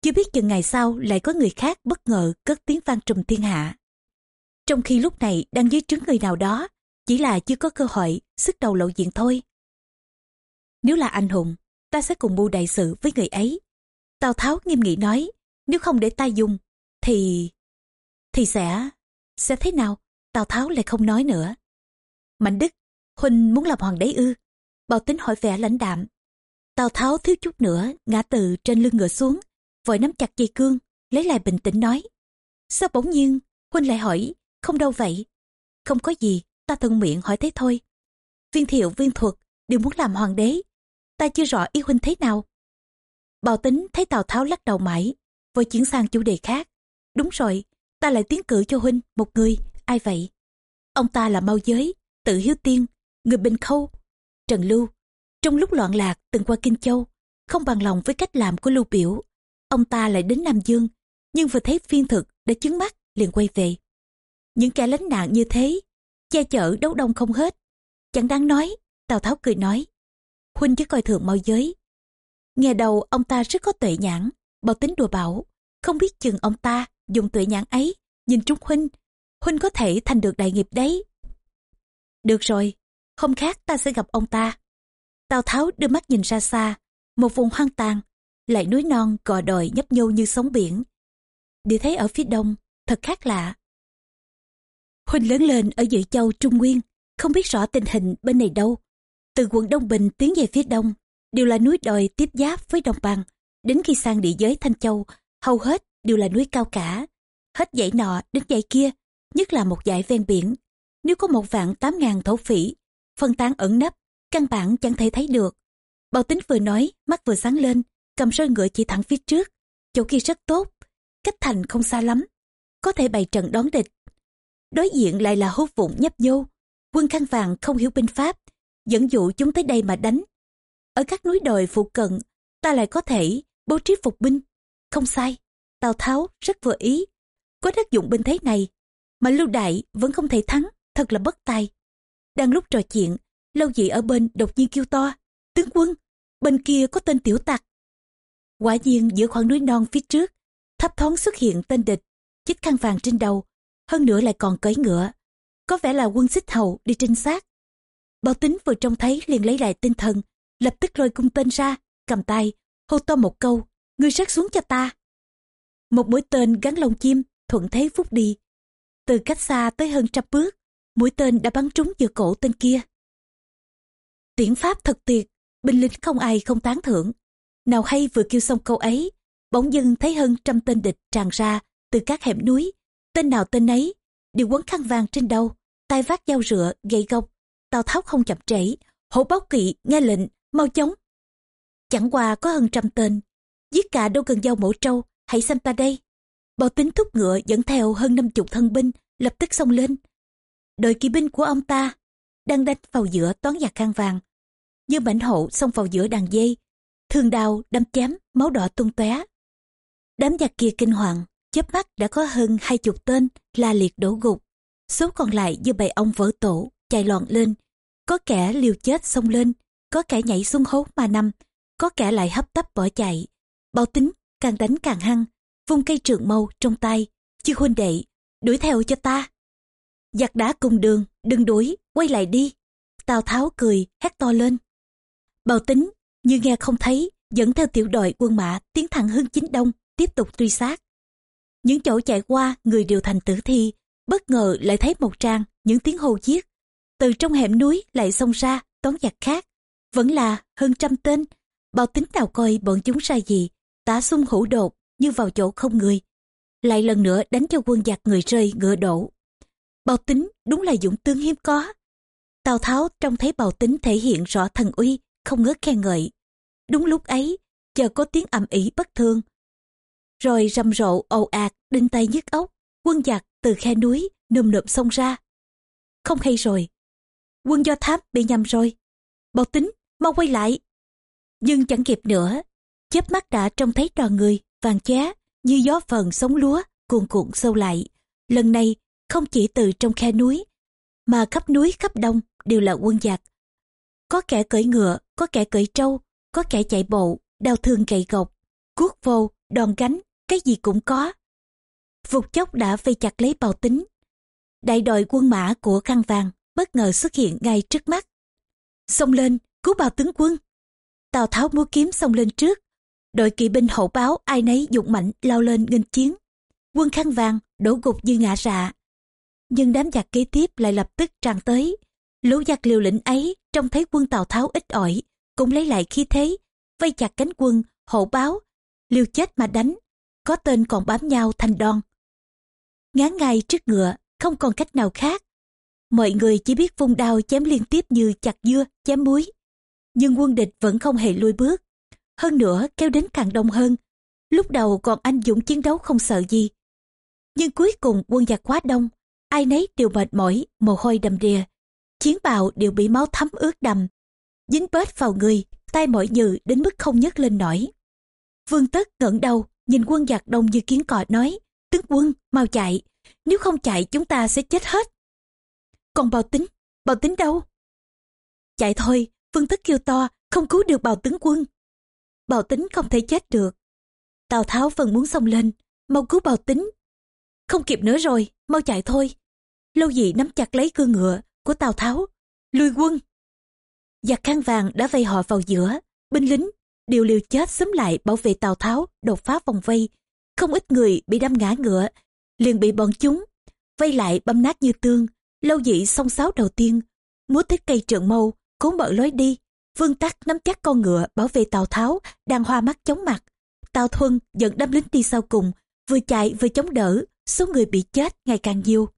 S1: Chưa biết chừng ngày sau lại có người khác bất ngờ cất tiếng vang trùm thiên hạ trong khi lúc này đang dưới trướng người nào đó, chỉ là chưa có cơ hội sức đầu lộ diện thôi. Nếu là anh hùng, ta sẽ cùng mưu đại sự với người ấy. Tào tháo nghiêm nghị nói, nếu không để ta dùng, thì thì sẽ sẽ thế nào? Tào tháo lại không nói nữa. Mạnh đức huynh muốn làm hoàng đế ư? Bao tính hỏi vẻ lãnh đạm. Tào tháo thiếu chút nữa ngã từ trên lưng ngựa xuống, vội nắm chặt dây cương, lấy lại bình tĩnh nói. Sao bỗng nhiên huynh lại hỏi không đâu vậy không có gì ta thân miệng hỏi thế thôi viên thiệu viên thuật đều muốn làm hoàng đế ta chưa rõ ý huynh thế nào Bào tính thấy Tào Tháo lắc đầu mãi, vội chuyển sang chủ đề khác. Đúng rồi, ta lại tiến cử cho huynh một người, ai vậy? Ông ta là mau giới, tự hiếu tiên, người bình khâu, Trần Lưu. Trong lúc loạn lạc từng qua Kinh Châu, không bằng lòng với cách làm của Lưu Biểu. Ông ta lại đến Nam Dương, nhưng vừa thấy phiên thực đã chứng mắt liền quay về. Những kẻ lánh nạn như thế, che chở đấu đông không hết. Chẳng đáng nói, Tào Tháo cười nói. Huynh chứ coi thường mau giới. Nghe đầu ông ta rất có tuệ nhãn, bảo tính đùa bảo. Không biết chừng ông ta dùng tuệ nhãn ấy, nhìn trúng Huynh. Huynh có thể thành được đại nghiệp đấy. Được rồi, hôm khác ta sẽ gặp ông ta. Tào Tháo đưa mắt nhìn ra xa, một vùng hoang tàn, lại núi non gò đồi nhấp nhô như sóng biển. Địa thấy ở phía đông, thật khác lạ. Huynh lớn lên ở Dự Châu Trung Nguyên, không biết rõ tình hình bên này đâu. Từ quận Đông Bình tiến về phía đông, đều là núi đồi tiếp giáp với đồng bằng. Đến khi sang địa giới Thanh Châu, hầu hết đều là núi cao cả. Hết dãy nọ đến dãy kia, nhất là một dãy ven biển. Nếu có một vạn tám ngàn thổ phỉ, phân tán ẩn nấp, căn bản chẳng thể thấy được. Bảo tính vừa nói, mắt vừa sáng lên, cầm roi ngựa chỉ thẳng phía trước. Chỗ kia rất tốt, cách thành không xa lắm, có thể bày trận đón địch. Đối diện lại là hốt vụn nhấp nhô, quân khăn vàng không hiểu binh pháp, dẫn dụ chúng tới đây mà đánh. Ở các núi đồi phụ cận, ta lại có thể bố trí phục binh. Không sai, Tào Tháo rất vừa ý. Có đất dụng binh thế này, mà Lưu Đại vẫn không thể thắng, thật là bất tài. Đang lúc trò chuyện, lâu dị ở bên đột nhiên kêu to. Tướng quân, bên kia có tên tiểu tặc. Quả nhiên giữa khoảng núi non phía trước, thấp thoáng xuất hiện tên địch, chiếc khăn vàng trên đầu, hơn nữa lại còn cưỡi ngựa. Có vẻ là quân xích hầu đi trinh sát. Bao tính vừa trông thấy liền lấy lại tinh thần, lập tức lôi cung tên ra, cầm tay, hô to một câu, ngươi sát xuống cho ta. Một mũi tên gắn lông chim, thuận thế phút đi. Từ cách xa tới hơn trăm bước, mũi tên đã bắn trúng giữa cổ tên kia. Tiễn pháp thật tuyệt, binh lính không ai không tán thưởng. Nào hay vừa kêu xong câu ấy, bỗng dưng thấy hơn trăm tên địch tràn ra từ các hẻm núi. Tên nào tên ấy, đều quấn khăn vàng trên đầu, tay vác dao rựa, gậy gộc. Tào Tháo không chậm trễ, hổ báo kỵ nghe lệnh, mau chóng. Chẳng qua có hơn trăm tên, giết cả đâu cần dao mổ trâu, hãy xem ta đây. bao tính thúc ngựa dẫn theo hơn năm chục thân binh, lập tức xông lên. Đội kỵ binh của ông ta đang đánh vào giữa toán giặc khăn vàng. Như mảnh hổ xông vào giữa đàn dây, thương đào đâm chém, máu đỏ tung tóe. Đám giặc kia kinh hoàng, chớp mắt đã có hơn hai chục tên la liệt đổ gục. Số còn lại như bầy ong vỡ tổ, chạy loạn lên. Có kẻ liều chết xông lên, có kẻ nhảy xuống hố mà nằm, có kẻ lại hấp tấp bỏ chạy. Bao tính, càng đánh càng hăng, vung cây trường mâu trong tay, chư huynh đệ, đuổi theo cho ta. Giặc đã cùng đường, đừng đuổi, quay lại đi. Tào Tháo cười, hét to lên. bao tính, như nghe không thấy, dẫn theo tiểu đội quân mã tiến thẳng hướng chính đông, tiếp tục truy sát. Những chỗ chạy qua, người đều thành tử thi, bất ngờ lại thấy một trang, những tiếng hô giết. Từ trong hẻm núi lại xông ra, toán giặc khác. Vẫn là hơn trăm tên. bao tính nào coi bọn chúng ra gì, tả xung hữu đột, như vào chỗ không người. Lại lần nữa đánh cho quân giặc người rơi ngựa đổ. bao tính đúng là dũng tướng hiếm có. Tào Tháo trông thấy bao tính thể hiện rõ thần uy, không ngớt khen ngợi. Đúng lúc ấy, chờ có tiếng ầm ĩ bất thường. Rồi rầm rộ ồ ạt, đinh tay nhức ốc, quân giặc từ khe núi nùm nụm xông ra. Không hay rồi, quân do thám bị nhầm rồi. bảo tính, mau quay lại. Nhưng chẳng kịp nữa, chớp mắt đã trông thấy đoàn người, vàng ché, như gió phần sống lúa, cuồn cuộn sâu lại. Lần này, không chỉ từ trong khe núi, mà khắp núi khắp đông đều là quân giặc. Có kẻ cưỡi ngựa, có kẻ cưỡi trâu, có kẻ chạy bộ, đau thương gậy gộc, cuốc vô, đòn gánh, cái gì cũng có. Vụt chốc đã vây chặt lấy bào tính. Đại đội quân mã của khăn vàng bất ngờ xuất hiện ngay trước mắt. Xông lên, cứu bào tướng quân. Tào Tháo múa kiếm xông lên trước. Đội kỵ binh hậu báo ai nấy dụng mạnh lao lên nghênh chiến. Quân khăn vàng đổ gục như ngã rạ. Nhưng đám giặc kế tiếp lại lập tức tràn tới. Lũ giặc liều lĩnh ấy trông thấy quân Tào Tháo ít ỏi, cũng lấy lại khí thế, vây chặt cánh quân, hậu báo, liều chết mà đánh, có tên còn bám nhau thành đòn. Ngán ngay trước ngựa, không còn cách nào khác. Mọi người chỉ biết vung đao chém liên tiếp như chặt dưa, chém muối. Nhưng quân địch vẫn không hề lui bước. hơn nữa kéo đến càng đông hơn. Lúc đầu còn anh dũng chiến đấu không sợ gì. Nhưng cuối cùng quân giặc quá đông, ai nấy đều mệt mỏi, mồ hôi đầm đìa. Chiến bào đều bị máu thấm ướt đầm, dính bết vào người, tay mỏi nhừ đến mức không nhấc lên nổi. Vương Tất ngẩng đầu, nhìn quân giặc đông như kiến còi nói, tướng quân, mau chạy, nếu không chạy chúng ta sẽ chết hết. Còn bào tính, bào tính đâu? Chạy thôi, Vương Tất kêu to, không cứu được bào tướng quân. Bào tính không thể chết được. Tào Tháo phần muốn xông lên, mau cứu bào tính. Không kịp nữa rồi, mau chạy thôi. Lâu dị nắm chặt lấy cương ngựa của Tào Tháo, lùi quân. Giặc khăn vàng đã vây họ vào giữa, binh lính đều liều chết xúm lại bảo vệ Tào Tháo đột phá vòng vây. Không ít người bị đâm ngã ngựa, liền bị bọn chúng vây lại băm nát như tương. Lâu dị song sáo đầu tiên, múa thích cây trượng mâu, cố mở lối đi. Vương Tắc nắm chắc con ngựa bảo vệ Tào Tháo đang hoa mắt chóng mặt. Tào Thuân dẫn đâm lính đi sau cùng, vừa chạy vừa chống đỡ, số người bị chết ngày càng nhiều.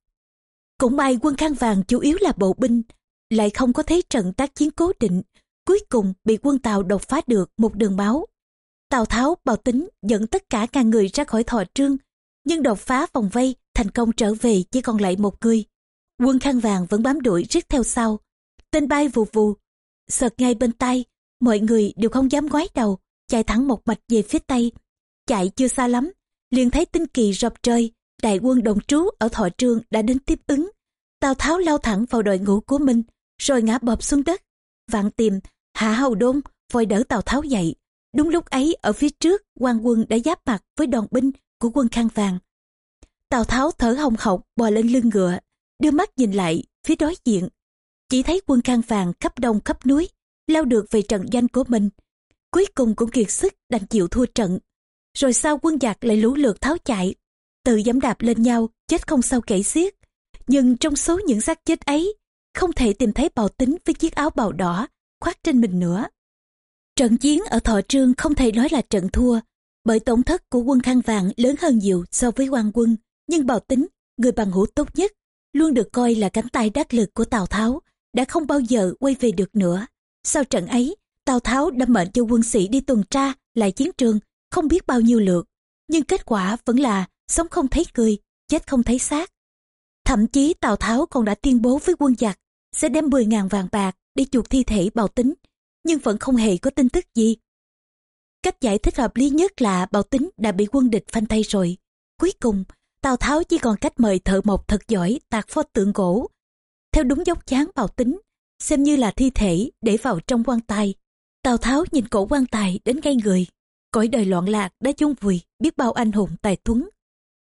S1: Cũng may quân khăn vàng chủ yếu là bộ binh, lại không có thấy trận tác chiến cố định, cuối cùng bị quân Tàu đột phá được một đường máu. Tào Tháo bào tính dẫn tất cả ngàn người ra khỏi thọ trương, nhưng đột phá vòng vây thành công trở về chỉ còn lại một người. Quân khăn vàng vẫn bám đuổi riết theo sau. Tên bay vù vù, sợt ngay bên tay, mọi người đều không dám ngoái đầu, chạy thẳng một mạch về phía tây. Chạy chưa xa lắm, liền thấy tinh kỳ rập trời, đại quân đồng trú ở thọ trương đã đến tiếp ứng. Tào Tháo lao thẳng vào đội ngũ của mình, rồi ngã bập xuống đất. Vạn tìm, hạ hầu đôn, vội đỡ Tào Tháo dậy. Đúng lúc ấy ở phía trước, quan quân đã giáp mặt với đoàn binh của quân khang vàng. Tào Tháo thở hồng hộc bò lên lưng ngựa, đưa mắt nhìn lại phía đối diện. Chỉ thấy quân khang vàng khắp đông khắp núi, lao được về trận danh của mình. Cuối cùng cũng kiệt sức đành chịu thua trận. Rồi sau quân giặc lại lũ lượt tháo chạy, tự dẫm đạp lên nhau, chết không sao kể xiết. Nhưng trong số những xác chết ấy, không thể tìm thấy bào tính với chiếc áo bào đỏ khoác trên mình nữa. Trận chiến ở Thọ Trương không thể nói là trận thua, bởi tổn thất của quân khăn vàng lớn hơn nhiều so với quan quân, nhưng bào tính, người bằng hữu tốt nhất, luôn được coi là cánh tay đắc lực của Tào Tháo, đã không bao giờ quay về được nữa. Sau trận ấy, Tào Tháo đã mệnh cho quân sĩ đi tuần tra lại chiến trường không biết bao nhiêu lượt, nhưng kết quả vẫn là sống không thấy cười, chết không thấy xác. Thậm chí Tào Tháo còn đã tuyên bố với quân giặc sẽ đem 10.000 vàng bạc để chuột thi thể bào tính, nhưng vẫn không hề có tin tức gì. Cách giải thích hợp lý nhất là bào tính đã bị quân địch phanh tay rồi. Cuối cùng, Tào Tháo chỉ còn cách mời thợ mộc thật giỏi tạc pho tượng gỗ. Theo đúng dốc chán bào tính, xem như là thi thể để vào trong quan tài. Tào Tháo nhìn cổ quan tài đến ngay người. Cõi đời loạn lạc đã chung vùi biết bao anh hùng tài tuấn.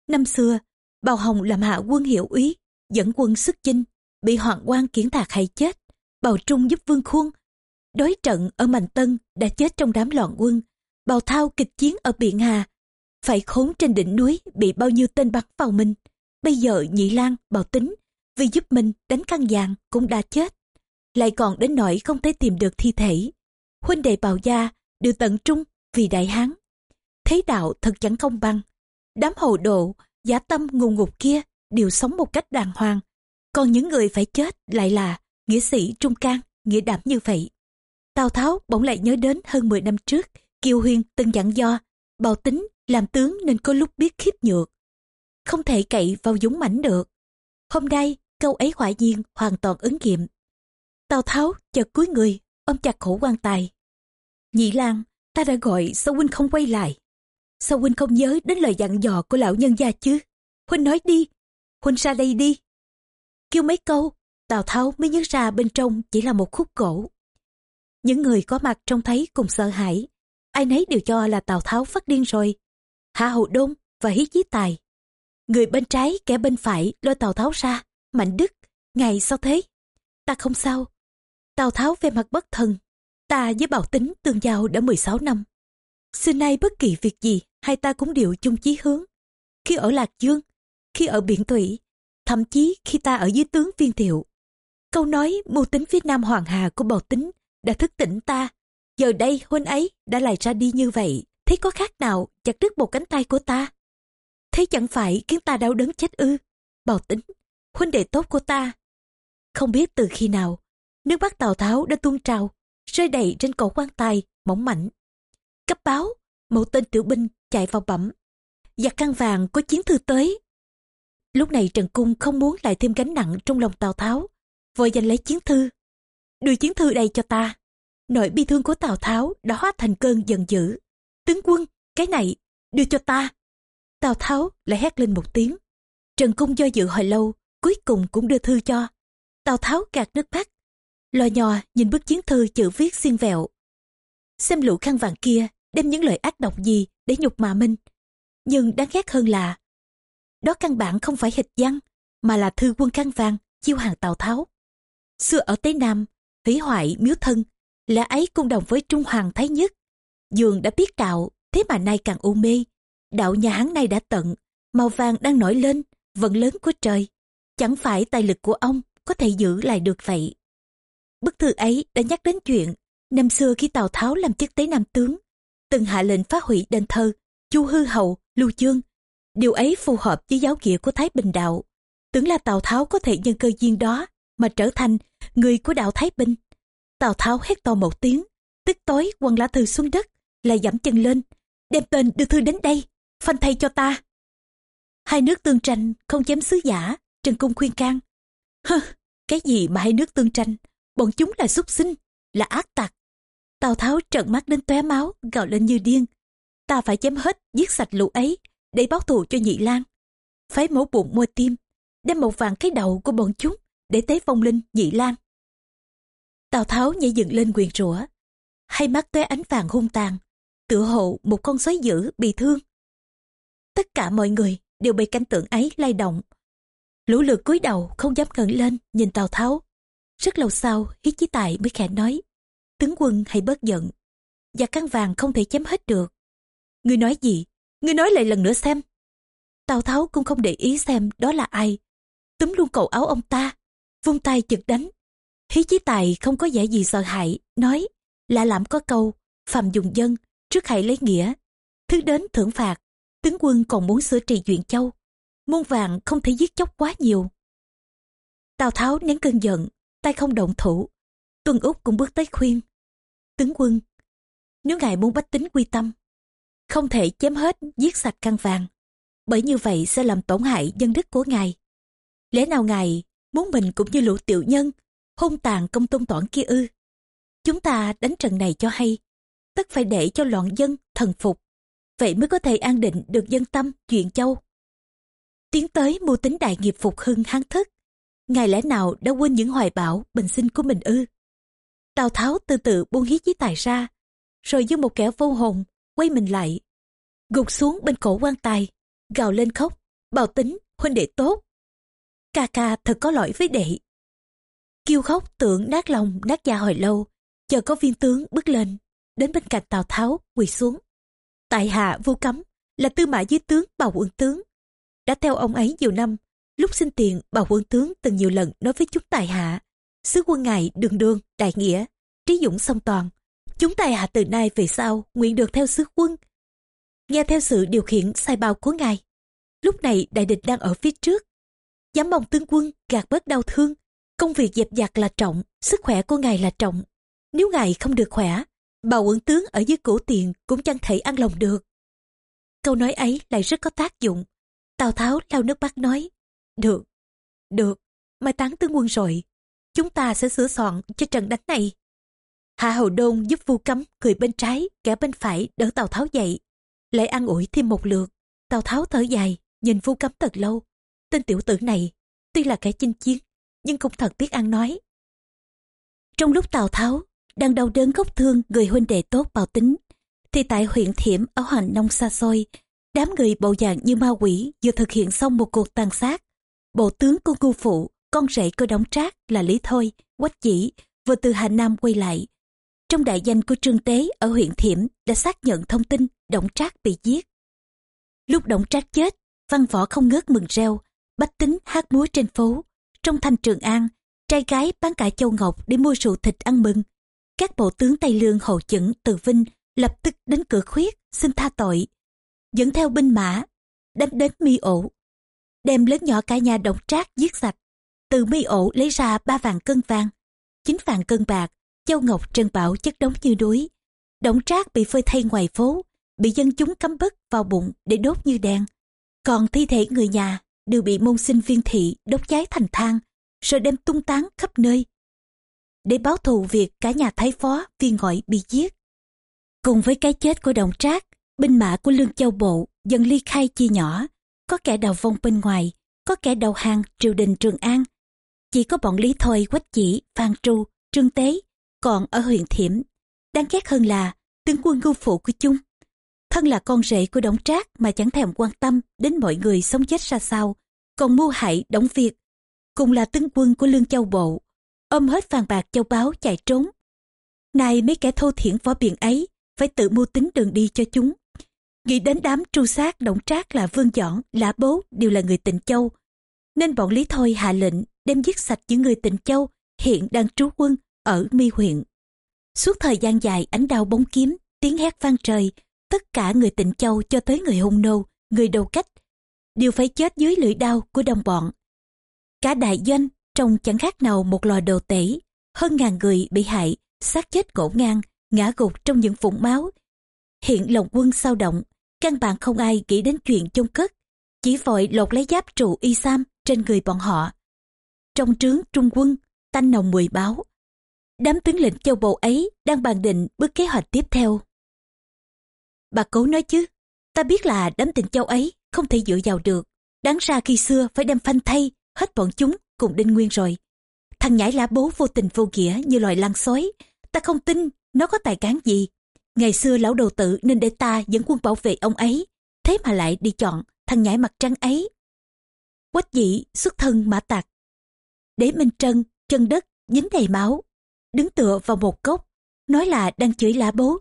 S1: Năm xưa, Bào Hồng làm hạ quân hiệu úy, dẫn quân xuất chinh, bị hoàng quan kiến thạc hay chết. Bào Trung giúp Vương Khuôn. Đối trận ở Mạnh Tân đã chết trong đám loạn quân. Bào Thao kịch chiến ở Biện Hà. Phải khốn trên đỉnh núi bị bao nhiêu tên bắn vào mình. Bây giờ Nhị Lan, Bào Tính vì giúp mình đánh căn vàng cũng đã chết. Lại còn đến nỗi không thể tìm được thi thể. Huynh đệ Bào Gia đều tận trung vì đại hán. Thế đạo thật chẳng công bằng. Đám hồ độ, giả tâm ngùng ngục kia đều sống một cách đàng hoàng. Còn những người phải chết lại là nghĩa sĩ trung can, nghĩa đảm như vậy. Tào Tháo bỗng lại nhớ đến hơn 10 năm trước, Kiều Huyên từng dặn do, bào tính, làm tướng nên có lúc biết khiếp nhược. Không thể cậy vào dũng mãnh được. Hôm nay, câu ấy quả nhiên hoàn toàn ứng nghiệm. Tào Tháo chợt cúi người, ôm chặt khổ quan tài. Nhị lang ta đã gọi sao huynh không quay lại? Sao huynh không nhớ đến lời dặn dò của lão nhân gia chứ? Huynh nói đi, huynh ra đây đi. Kêu mấy câu, Tào Tháo mới nhớ ra bên trong chỉ là một khúc gỗ. Những người có mặt trông thấy cùng sợ hãi. Ai nấy đều cho là Tào Tháo phát điên rồi. Hạ Hậu Đôn và Hí Chí Tài. Người bên trái kẻ bên phải lôi Tào Tháo ra. Mạnh Đức, ngày sao thế? Ta không sao. Tào Tháo về mặt bất thần. Ta với Bảo Tính tương giao đã 16 năm. Xưa nay bất kỳ việc gì, hai ta cũng đều chung chí hướng. Khi ở Lạc Dương, khi ở Biển Thủy, thậm chí khi ta ở dưới tướng viên thiệu. Câu nói mưu tính phía nam Hoàng Hà của bầu tính đã thức tỉnh ta. Giờ đây huynh ấy đã lại ra đi như vậy, thế có khác nào chặt đứt một cánh tay của ta? Thế chẳng phải khiến ta đau đớn chết ư? Bầu tính, huynh đệ tốt của ta. Không biết từ khi nào, nước mắt Tào Tháo đã tuôn trào, rơi đầy trên cổ quan tài, mỏng mảnh. cấp báo một tên tiểu binh chạy vào bẩm giặc khăn vàng có chiến thư tới lúc này trần cung không muốn lại thêm gánh nặng trong lòng tào tháo vội giành lấy chiến thư. Đưa chiến thư đây cho ta. Nỗi bi thương của tào tháo đã hóa thành cơn giận dữ. Tướng quân, cái này, đưa cho ta. Tào tháo lại hét lên một tiếng. Trần cung do dự hồi lâu, cuối cùng cũng đưa thư cho. Tào tháo gạt nước mắt. Lò nhò nhìn bức chiến thư chữ viết xiên vẹo. Xem lũ khăn vàng kia, đem những lời ác độc gì để nhục mạ minh nhưng đáng ghét hơn là, đó căn bản không phải hịch văn, mà là thư quân khăn vàng chiêu hàng tào tháo xưa ở tây nam, hủy hoại miếu thân lẽ ấy cũng đồng với trung hoàng thái nhất. Dường đã biết đạo, thế mà nay càng u mê. Đạo nhà hắn nay đã tận, màu vàng đang nổi lên vận lớn của trời. Chẳng phải tài lực của ông có thể giữ lại được vậy. Bức thư ấy đã nhắc đến chuyện, năm xưa khi tào tháo làm chức tế nam tướng, từng hạ lệnh phá hủy đền thờ, chu hư hậu lưu chương. Điều ấy phù hợp với giáo nghĩa của thái bình đạo. Tưởng là tào tháo có thể nhân cơ duyên đó mà trở thành người của đạo thái bình. Tào tháo hét to một tiếng, tức tối quăng lá thư xuống đất, lại giảm chân lên, đem tên đưa thư đến đây, phanh thay cho ta. Hai nước tương tranh không chém sứ giả, trần cung khuyên can. Hơ, cái gì mà hai nước tương tranh? Bọn chúng là xúc sinh, là ác tặc. Tào tháo trợn mắt đến tóe máu, gào lên như điên. Ta phải chém hết giết sạch lũ ấy, để báo thù cho nhị lan. Phái mổ bụng mua tim, đem một vàng cái đầu của bọn chúng để tế phong linh nhị lan. Tào tháo nhảy dựng lên quyền rủa. Hai mắt tóe ánh vàng hung tàn tựa hộ một con sói dữ bị thương. Tất cả mọi người đều bị cảnh tượng ấy lay động. Lũ lượt cúi đầu không dám ngẩng lên nhìn tào tháo. Rất lâu sau, hí chí tài mới khẽ nói, tướng quân hãy bớt giận, và căn vàng không thể chém hết được. Ngươi nói gì? Ngươi nói lại lần nữa xem. Tào tháo cũng không để ý xem đó là ai. Túm luôn cầu áo ông ta vung tay chực đánh. Hí chí tài không có vẻ gì sợ hãi, nói, lạ lắm có câu, phàm dùng dân, trước hãy lấy nghĩa. Thứ đến thưởng phạt, tướng quân còn muốn sửa trị chuyện châu. Muôn vàng không thể giết chóc quá nhiều. Tào tháo nén cơn giận, tay không động thủ. Tuân úc cũng bước tới khuyên, tướng quân, nếu ngài muốn bách tính quy tâm, không thể chém hết giết sạch căn vàng, bởi như vậy sẽ làm tổn hại dân đức của ngài. Lẽ nào ngài muốn mình cũng như lũ tiểu nhân, hung tàn công tôn toản kia ư. Chúng ta đánh trận này cho hay, tất phải để cho loạn dân thần phục, vậy mới có thể an định được dân tâm chuyện châu. Tiến tới mưu tính đại nghiệp phục hưng hán thức, ngài lẽ nào đã quên những hoài bão bình sinh của mình ư? Tào tháo từ từ buông hí chí tài ra, rồi như một kẻ vô hồn quay mình lại, gục xuống bên cổ quan tài, gào lên khóc, bào tính, huynh đệ tốt ca ca thật có lỗi với đệ. Kêu khóc, tưởng nát lòng nát da hồi lâu, chờ có viên tướng bước lên, đến bên cạnh tào tháo, quỳ xuống. Tại hạ vô cấm, là tư mã dưới tướng bào quân tướng. Đã theo ông ấy nhiều năm, lúc xin tiền bào quân tướng từng nhiều lần nói với chúng tài hạ sứ quân ngài đường đường, đại nghĩa, trí dũng song toàn. Chúng tài hạ từ nay về sau nguyện được theo sứ quân. Nghe theo sự điều khiển sai bao của ngài. Lúc này đại địch đang ở phía trước dám mong tướng quân gạt bớt đau thương. Công việc dẹp dặt là trọng, sức khỏe của ngài là trọng. Nếu ngài không được khỏe, bào quận tướng ở dưới cổ tiền cũng chẳng thể ăn lòng được. Câu nói ấy lại rất có tác dụng. Tào tháo lau nước mắt nói, được được, mai táng tướng quân rồi. Chúng ta sẽ sửa soạn cho trận đánh này. Hạ hầu đôn giúp vu cấm cười bên trái, kẻ bên phải đỡ tào tháo dậy. Lại ăn ủi thêm một lượt, tào tháo thở dài, nhìn vu cấm thật lâu tên tiểu tử này, tuy là kẻ chinh chiến, nhưng cũng thật biết ăn nói. Trong lúc tào tháo đang đau đớn gốc thương người huynh đệ tốt bào tính, thì tại huyện thiểm ở hoàng nông xa xôi, đám người bộ dạng như ma quỷ vừa thực hiện xong một cuộc tàn sát. Bộ tướng của ngu phụ, con rể cơ đóng trác là lý thôi, quách chỉ vừa từ hà nam quay lại. Trong đại danh của trương tế ở huyện thiểm đã xác nhận thông tin động trác bị giết. Lúc động trác chết, văn võ không ngớt mừng reo bách tính hát múa trên phố trong thành trường an trai gái bán cả châu ngọc để mua rượu thịt ăn mừng. Các bộ tướng tây lương hậu chẩn từ vinh lập tức đến cửa khuyết xin tha tội dẫn theo binh mã đánh đến mi ổ đem lớn nhỏ cả nhà độc trác giết sạch. Từ mi ổ lấy ra ba vàng cân vàng chín vàng cân bạc châu ngọc trân bảo chất đống như núi Đổng trác bị phơi thay ngoài phố, bị dân chúng cắm bức vào bụng để đốt như đèn. Còn thi thể người nhà đều bị môn sinh viên thị đốt cháy thành than, rồi đem tung tán khắp nơi. Để báo thù việc cả nhà thái phó viên ngoại bị giết. Cùng với cái chết của đồng trác, binh mã của Lương Châu Bộ dần ly khai chia nhỏ, có kẻ đầu vong bên ngoài, có kẻ đầu hàng triều đình Trường An. Chỉ có bọn Lý Thôi, Quách Chỉ, Phan Tru, Trương Tế, còn ở huyện Thiểm. Đáng ghét hơn là tướng quân ngưu phụ của chúng. Thân là con rể của đống Trác mà chẳng thèm quan tâm đến mọi người sống chết ra sao, còn mưu hại đống Việt, cùng là tướng quân của Lương Châu Bộ, ôm hết vàng bạc châu báu chạy trốn. nay mấy kẻ thô thiển võ biển ấy, phải tự mưu tính đường đi cho chúng. Nghĩ đến đám tru sát Đổng Trác là Vương Dõn, Lã Bố đều là người tịnh châu. Nên bọn Lý Thôi hạ lệnh đem giết sạch những người tịnh châu hiện đang trú quân ở mi huyện. Suốt thời gian dài ánh đao bóng kiếm, tiếng hét vang trời, tất cả người tịnh châu cho tới người hung nô, người đầu cách, đều phải chết dưới lưỡi đao của đồng bọn. Cả đại doanh trông chẳng khác nào một lò đồ tể, hơn ngàn người bị hại, xác chết ngổn ngang, ngã gục trong những vũng máu. Hiện lòng quân sao động, căn bản không ai nghĩ đến chuyện chôn cất, chỉ vội lột lấy giáp trụ y sam trên người bọn họ. Trong trướng trung quân, tanh nồng mùi báo. Đám tướng lĩnh châu bầu ấy đang bàn định bước kế hoạch tiếp theo. Bà cố nói chứ, ta biết là đám tình châu ấy không thể dựa vào được. Đáng ra khi xưa phải đem phanh thay hết bọn chúng cùng đinh nguyên rồi. Thằng nhãi lá bố vô tình vô nghĩa như loài lăng sói. Ta không tin nó có tài cán gì. Ngày xưa lão đầu tử nên để ta dẫn quân bảo vệ ông ấy. Thế mà lại đi chọn thằng nhãi mặt trắng ấy. Quách dị xuất thân mã tạc. để Minh Trân, chân đất, dính đầy máu. Đứng tựa vào một cốc, nói là đang chửi lá bố.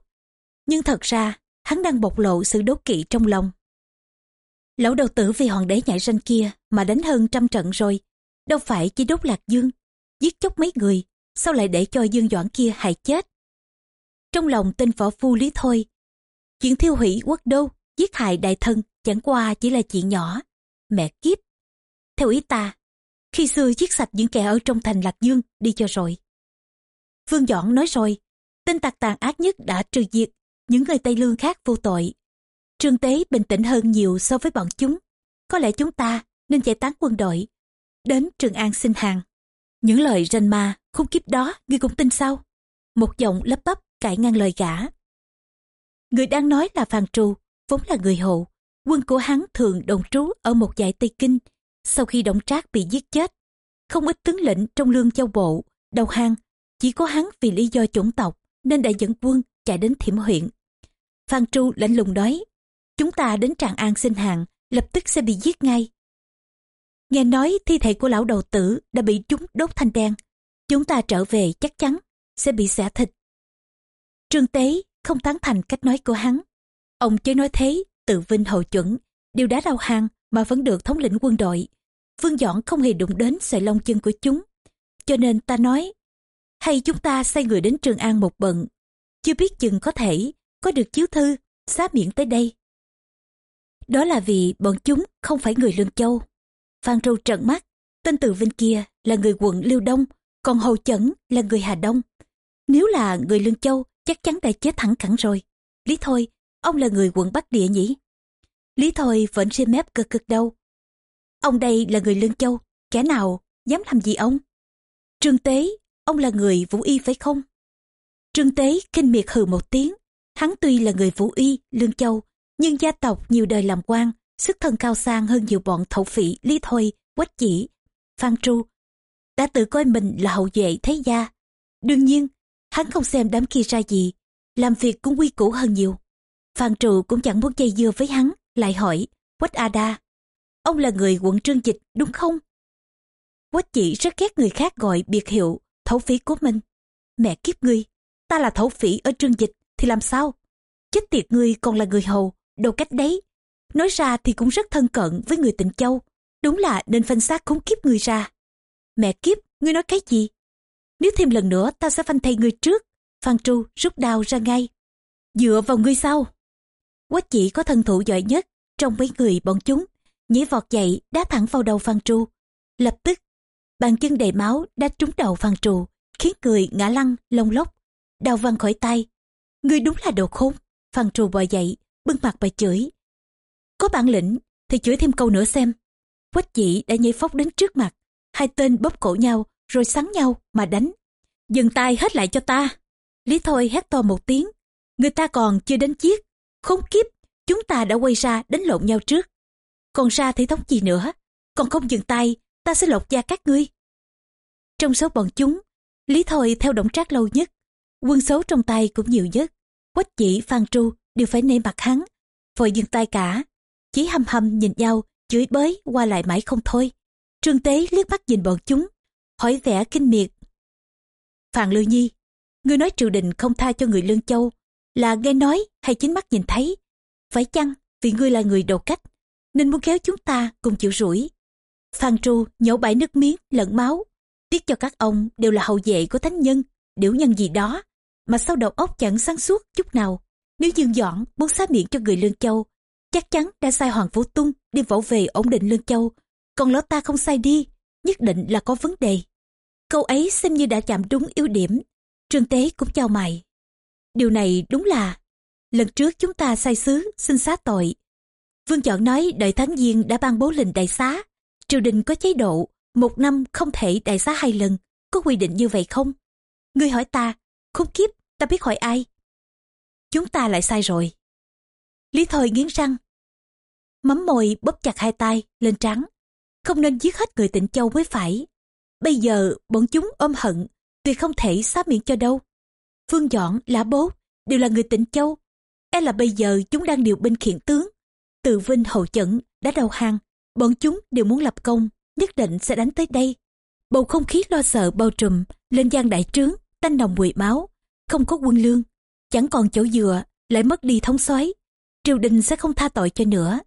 S1: Nhưng thật ra, hắn đang bộc lộ sự đố kỵ trong lòng. Lão đầu tử vì hoàng đế nhảy ranh kia mà đánh hơn trăm trận rồi. Đâu phải chỉ đốt lạc dương, giết chóc mấy người, sao lại để cho dương doãn kia hại chết. Trong lòng tên võ phu lý thôi, chuyện thiêu hủy quốc đô, giết hại đại thân chẳng qua chỉ là chuyện nhỏ. Mẹ kiếp! Theo ý ta, khi xưa giết sạch những kẻ ở trong thành Lạc Dương đi cho rồi. Vương Doãn nói rồi, tên tặc tàn ác nhất đã trừ diệt, những người Tây Lương khác vô tội. Trương Tế bình tĩnh hơn nhiều so với bọn chúng. Có lẽ chúng ta nên giải tán quân đội, đến Trường An xin hàng. Những lời ranh ma, khúc kiếp đó, ngươi cũng tin sao? Một giọng lấp bắp cãi ngang lời gã. Người đang nói là Phan Trù, vốn là người hộ. Quân của hắn thường đồng trú ở một dãy Tây Kinh. Sau khi Động Trác bị giết chết, không ít tướng lĩnh trong lương châu bộ, đầu hàng, chỉ có hắn vì lý do chủng tộc nên đã dẫn quân chạy đến thiểm huyện. Phan Tru lạnh lùng nói, chúng ta đến Tràng An xin hàng, lập tức sẽ bị giết ngay. Nghe nói thi thể của lão đầu tử đã bị chúng đốt thành đen. Chúng ta trở về chắc chắn sẽ bị xẻ thịt. Trương Tế không tán thành cách nói của hắn. Ông chơi nói thế, tự vinh hậu chuẩn, điều đã đau hàng mà vẫn được thống lĩnh quân đội. Vương Dõn không hề đụng đến sợi lông chân của chúng. Cho nên ta nói, hay chúng ta sai người đến Trường An một bận. Chưa biết chừng có thể có được chiếu thư, xá miệng tới đây. Đó là vì bọn chúng không phải người Lương Châu. Phan Râu trợn mắt, tên Từ Vinh kia là người quận Liêu Đông, còn Hầu Chẩn là người Hà Đông. Nếu là người Lương Châu, chắc chắn đã chết thẳng cẳng rồi. Lý Thôi, ông là người quận Bắc Địa nhỉ? Lý Thôi vẫn xem mép cực cực đâu. Ông đây là người Lương Châu, kẻ nào dám làm gì ông? Trương Tế, ông là người Vũ Y phải không? Trương Tế kinh miệt hừ một tiếng. Hắn tuy là người Vũ Y, Lương Châu, nhưng gia tộc nhiều đời làm quan, sức thân cao sang hơn nhiều bọn thổ phỉ Lý Thôi, Quách Chỉ, Phan Tru. Đã tự coi mình là hậu duệ thế gia. Đương nhiên, hắn không xem đám kia ra gì, làm việc cũng quy củ hơn nhiều. Phan Trụ cũng chẳng muốn dây dưa với hắn, lại hỏi, Quách A Đa, ông là người quận Trương Dịch đúng không? Quách chỉ rất ghét người khác gọi biệt hiệu, thổ phỉ của mình. Mẹ kiếp ngươi, ta là thổ phỉ ở Trương Dịch thì làm sao? Chết tiệt ngươi còn là người hầu, đâu cách đấy. Nói ra thì cũng rất thân cận với người tịnh châu. Đúng là nên phanh xác khốn kiếp ngươi ra. Mẹ kiếp, ngươi nói cái gì? Nếu thêm lần nữa ta sẽ phanh thay ngươi trước. Phan Tru rút đao ra ngay. Dựa vào ngươi sau. Quách chỉ có thân thủ giỏi nhất trong mấy người bọn chúng. Nhảy vọt dậy đá thẳng vào đầu Phan Tru. Lập tức, bàn chân đầy máu đã trúng đầu Phan Tru, khiến người ngã lăn, lông lốc. Đau văng khỏi tay. Ngươi đúng là đồ khốn. Phan trù bò dậy, bưng mặt bà chửi. Có bản lĩnh thì chửi thêm câu nữa xem. Quách dĩ đã nhảy phóc đến trước mặt. Hai tên bóp cổ nhau rồi sắn nhau mà đánh. Dừng tay hết lại cho ta. Lý Thôi hét to một tiếng. Người ta còn chưa đến chiếc. Khốn kiếp, chúng ta đã quay ra đánh lộn nhau trước. Còn ra thì thống gì nữa. Còn không dừng tay, ta sẽ lột da các ngươi. Trong số bọn chúng, Lý Thôi theo động trác lâu nhất. Quân số trong tay cũng nhiều nhất. Quách chỉ, Phan Tru đều phải nể mặt hắn. Vội dừng tay cả. Chỉ hầm hầm nhìn nhau, chửi bới qua lại mãi không thôi. Trương Tế liếc mắt nhìn bọn chúng, hỏi vẻ kinh miệt. Phàn Lưu Nhi, ngươi nói triều đình không tha cho người Lương Châu, là nghe nói hay chính mắt nhìn thấy. Phải chăng vì ngươi là người đầu cách, nên muốn kéo chúng ta cùng chịu rủi. Phan Tru nhổ bãi nước miếng lẫn máu, tiếc cho các ông đều là hậu vệ của thánh nhân, điểu nhân gì đó, mà sau đầu óc chẳng sáng suốt chút nào. Nếu Dương Dọn muốn xá miệng cho người Lương Châu, chắc chắn đã sai Hoàng vũ Tung đi vỗ về ổn định Lương Châu, còn lão ta không sai đi, nhất định là có vấn đề. Câu ấy xem như đã chạm đúng yếu điểm. Trương Tế cũng chào mày. Điều này đúng là, lần trước chúng ta sai sứ, xin xá tội. Vương chọn nói đợi tháng giêng đã ban bố lệnh đại xá. Triều đình có chế độ, một năm không thể đại xá hai lần. Có quy định như vậy không? Ngươi hỏi ta, khốn kiếp, ta biết hỏi ai? Chúng ta lại sai rồi. Lý Thôi nghiến răng. Mắm môi bóp chặt hai tay, lên trắng. Không nên giết hết người tịnh châu mới phải. Bây giờ bọn chúng ôm hận, tuyệt không thể xá miệng cho đâu. Phương Dọn, Lã Bố đều là người tịnh châu. E là bây giờ chúng đang điều binh khiển tướng. Từ Vinh Hậu Chẩn đã đầu hàng, bọn chúng đều muốn lập công, nhất định sẽ đánh tới đây. Bầu không khí lo sợ bao trùm lên gian đại trướng, tanh nồng mùi máu, không có quân lương, chẳng còn chỗ dựa, lại mất đi thống soái triều đình sẽ không tha tội cho nữa.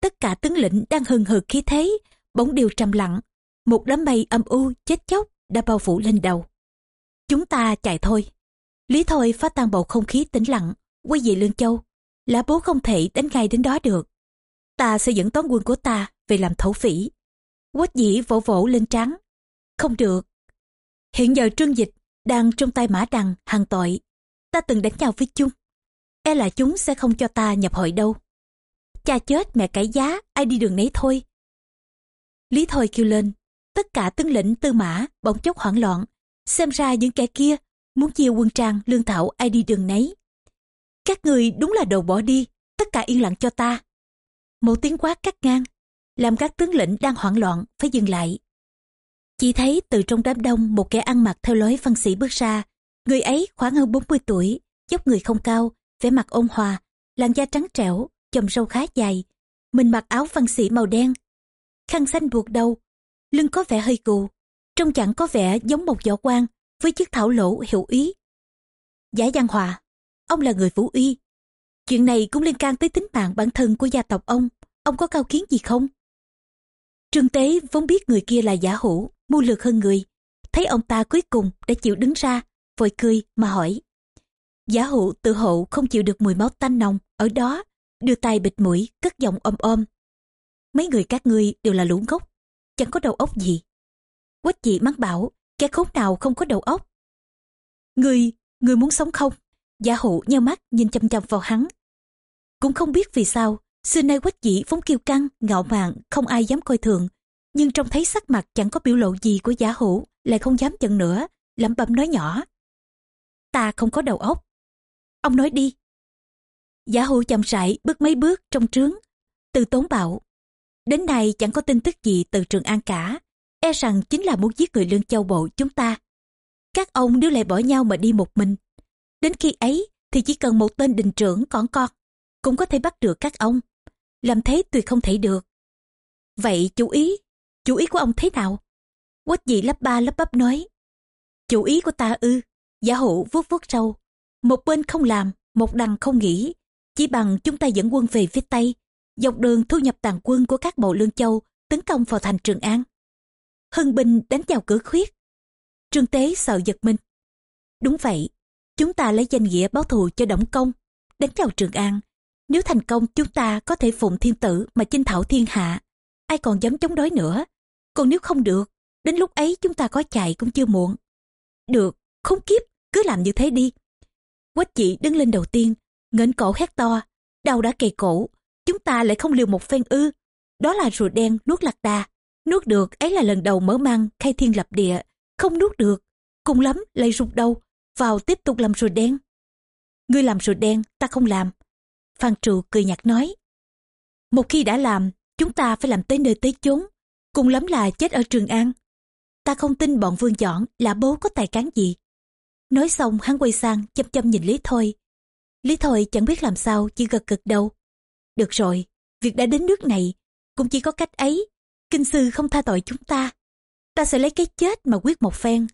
S1: Tất cả tướng lĩnh đang hừng hực khí thế, bỗng đều trầm lặng. Một đám mây âm u, chết chóc đã bao phủ lên đầu. Chúng ta chạy thôi. Lý Thôi phá tan bầu không khí tĩnh lặng, quay về Lương Châu. Lã bố không thể đánh ngay đến đó được. Ta sẽ dẫn toán quân của ta về làm thổ phỉ. Quách dĩ vỗ vỗ lên trắng. Không được. Hiện giờ trương dịch đang trong tay mã đằng, hàng tội. Ta từng đánh nhau với chúng. E là chúng sẽ không cho ta nhập hội đâu. Cha chết mẹ cải giá, ai đi đường nấy thôi. Lý Thôi kêu lên, tất cả tướng lĩnh tư mã bỗng chốc hoảng loạn. Xem ra những kẻ kia muốn chia quân trang lương thảo ai đi đường nấy. Các người đúng là đồ bỏ đi, tất cả yên lặng cho ta. Một tiếng quát cắt ngang, làm các tướng lĩnh đang hoảng loạn phải dừng lại. Chỉ thấy từ trong đám đông một kẻ ăn mặc theo lối văn sĩ bước ra. Người ấy khoảng hơn 40 tuổi, dốc người không cao, vẻ mặt ôn hòa, làn da trắng trẻo, chòm râu khá dài. Mình mặc áo văn sĩ màu đen, khăn xanh buộc đầu, lưng có vẻ hơi cù, trông chẳng có vẻ giống một võ quan với chiếc thảo lỗ hiệu ý. Giả Giang Hòa, ông là người vũ uy. Chuyện này cũng liên can tới tính mạng bản thân của gia tộc ông, ông có cao kiến gì không? Trương Tế vốn biết người kia là giả hữu, mưu lược hơn người. Thấy ông ta cuối cùng đã chịu đứng ra, vội cười mà hỏi. Giả hữu tự hộ không chịu được mùi máu tanh nồng, ở đó, đưa tay bịt mũi, cất giọng ôm ôm. Mấy người các ngươi đều là lũ ngốc, chẳng có đầu óc gì. Quách dị mắng bảo, kẻ khốn nào không có đầu óc. Người, người muốn sống không? Giả hữu nheo mắt nhìn chăm chăm vào hắn. Cũng không biết vì sao, xưa nay quách dị vốn kiêu căng, ngạo mạn, không ai dám coi thường. Nhưng trông thấy sắc mặt chẳng có biểu lộ gì của giả hữu, lại không dám chận nữa, lẩm bẩm nói nhỏ. Ta không có đầu óc. Ông nói đi. Giả hữu chậm rãi bước mấy bước trong trướng. Từ tốn bảo. Đến nay chẳng có tin tức gì từ Trường An cả. E rằng chính là muốn giết người lương châu bộ chúng ta. Các ông nếu lại bỏ nhau mà đi một mình. Đến khi ấy thì chỉ cần một tên đình trưởng còn con cũng có thể bắt được các ông. Làm thế tuyệt không thể được. Vậy chú ý, chủ ý của ông thế nào? Quách dị lắp ba lắp bắp nói. Chủ ý của ta ư, giả hữu vuốt vuốt râu Một bên không làm, một đằng không nghĩ. Chỉ bằng chúng ta dẫn quân về phía Tây, dọc đường thu nhập tàn quân của các bộ lương châu, tấn công vào thành Trường An. Hưng binh đánh vào cửa khuyết. Trương Tế sợ giật mình. Đúng vậy, chúng ta lấy danh nghĩa báo thù cho Đổng Công, đánh vào Trường An. Nếu thành công chúng ta có thể phụng thiên tử mà chinh thảo thiên hạ. Ai còn dám chống đối nữa. Còn nếu không được, đến lúc ấy chúng ta có chạy cũng chưa muộn. Được, không kiếp, cứ làm như thế đi. Quách chị đứng lên đầu tiên, ngẩng cổ hét to, đau đã kề cổ, chúng ta lại không liều một phen ư. Đó là rùa đen nuốt lạc đà, nuốt được ấy là lần đầu mở mang khai thiên lập địa, không nuốt được, cùng lắm lại rụt đầu, vào tiếp tục làm rùa đen. Ngươi làm rùa đen, ta không làm. Phan Trụ cười nhạt nói. Một khi đã làm, chúng ta phải làm tới nơi tới chốn, cùng lắm là chết ở Trường An. Ta không tin bọn Vương Chọn là bố có tài cán gì. Nói xong hắn quay sang chăm chăm nhìn Lý Thôi. Lý Thôi chẳng biết làm sao chỉ gật gật đầu. Được rồi, việc đã đến nước này, cũng chỉ có cách ấy. Kinh sư không tha tội chúng ta. Ta sẽ lấy cái chết mà quyết một phen.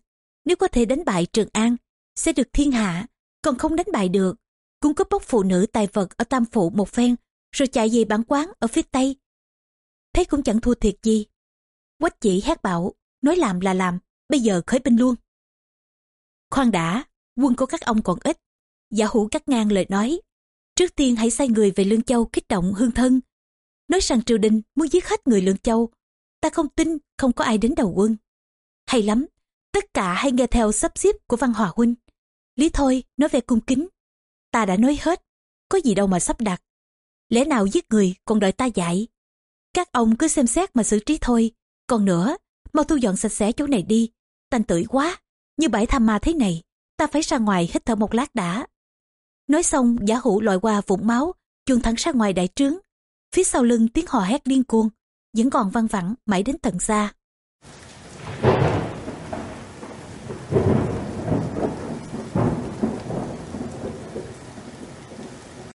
S1: Nếu có thể đánh bại Trường An, sẽ được thiên hạ. Còn không đánh bại được, cũng cướp bóc phụ nữ tài vật ở Tam Phụ một phen, rồi chạy về bản quán ở phía Tây. Thế cũng chẳng thua thiệt gì. Quách chỉ hét bảo, nói làm là làm, bây giờ khởi binh luôn. Khoan đã, quân của các ông còn ít. Giả hữu cắt ngang lời nói. Trước tiên hãy sai người về Lương Châu kích động hương thân. Nói rằng triều đình muốn giết hết người Lương Châu. Ta không tin không có ai đến đầu quân. Hay lắm, tất cả hãy nghe theo sắp xếp của Văn Hòa Huynh. Lý Thôi nói về cung kính. Ta đã nói hết, có gì đâu mà sắp đặt. Lẽ nào giết người còn đợi ta dạy. Các ông cứ xem xét mà xử trí thôi. Còn nữa, mau thu dọn sạch sẽ chỗ này đi. Tanh tưởi quá, như bãi tham ma thế này. Ta phải ra ngoài hít thở một lát đã. Nói xong giả hữu lội qua vũng máu, chuồn thẳng ra ngoài đại trướng. Phía sau lưng tiếng hò hét điên cuồng, vẫn còn văng vẳng mãi đến tận xa.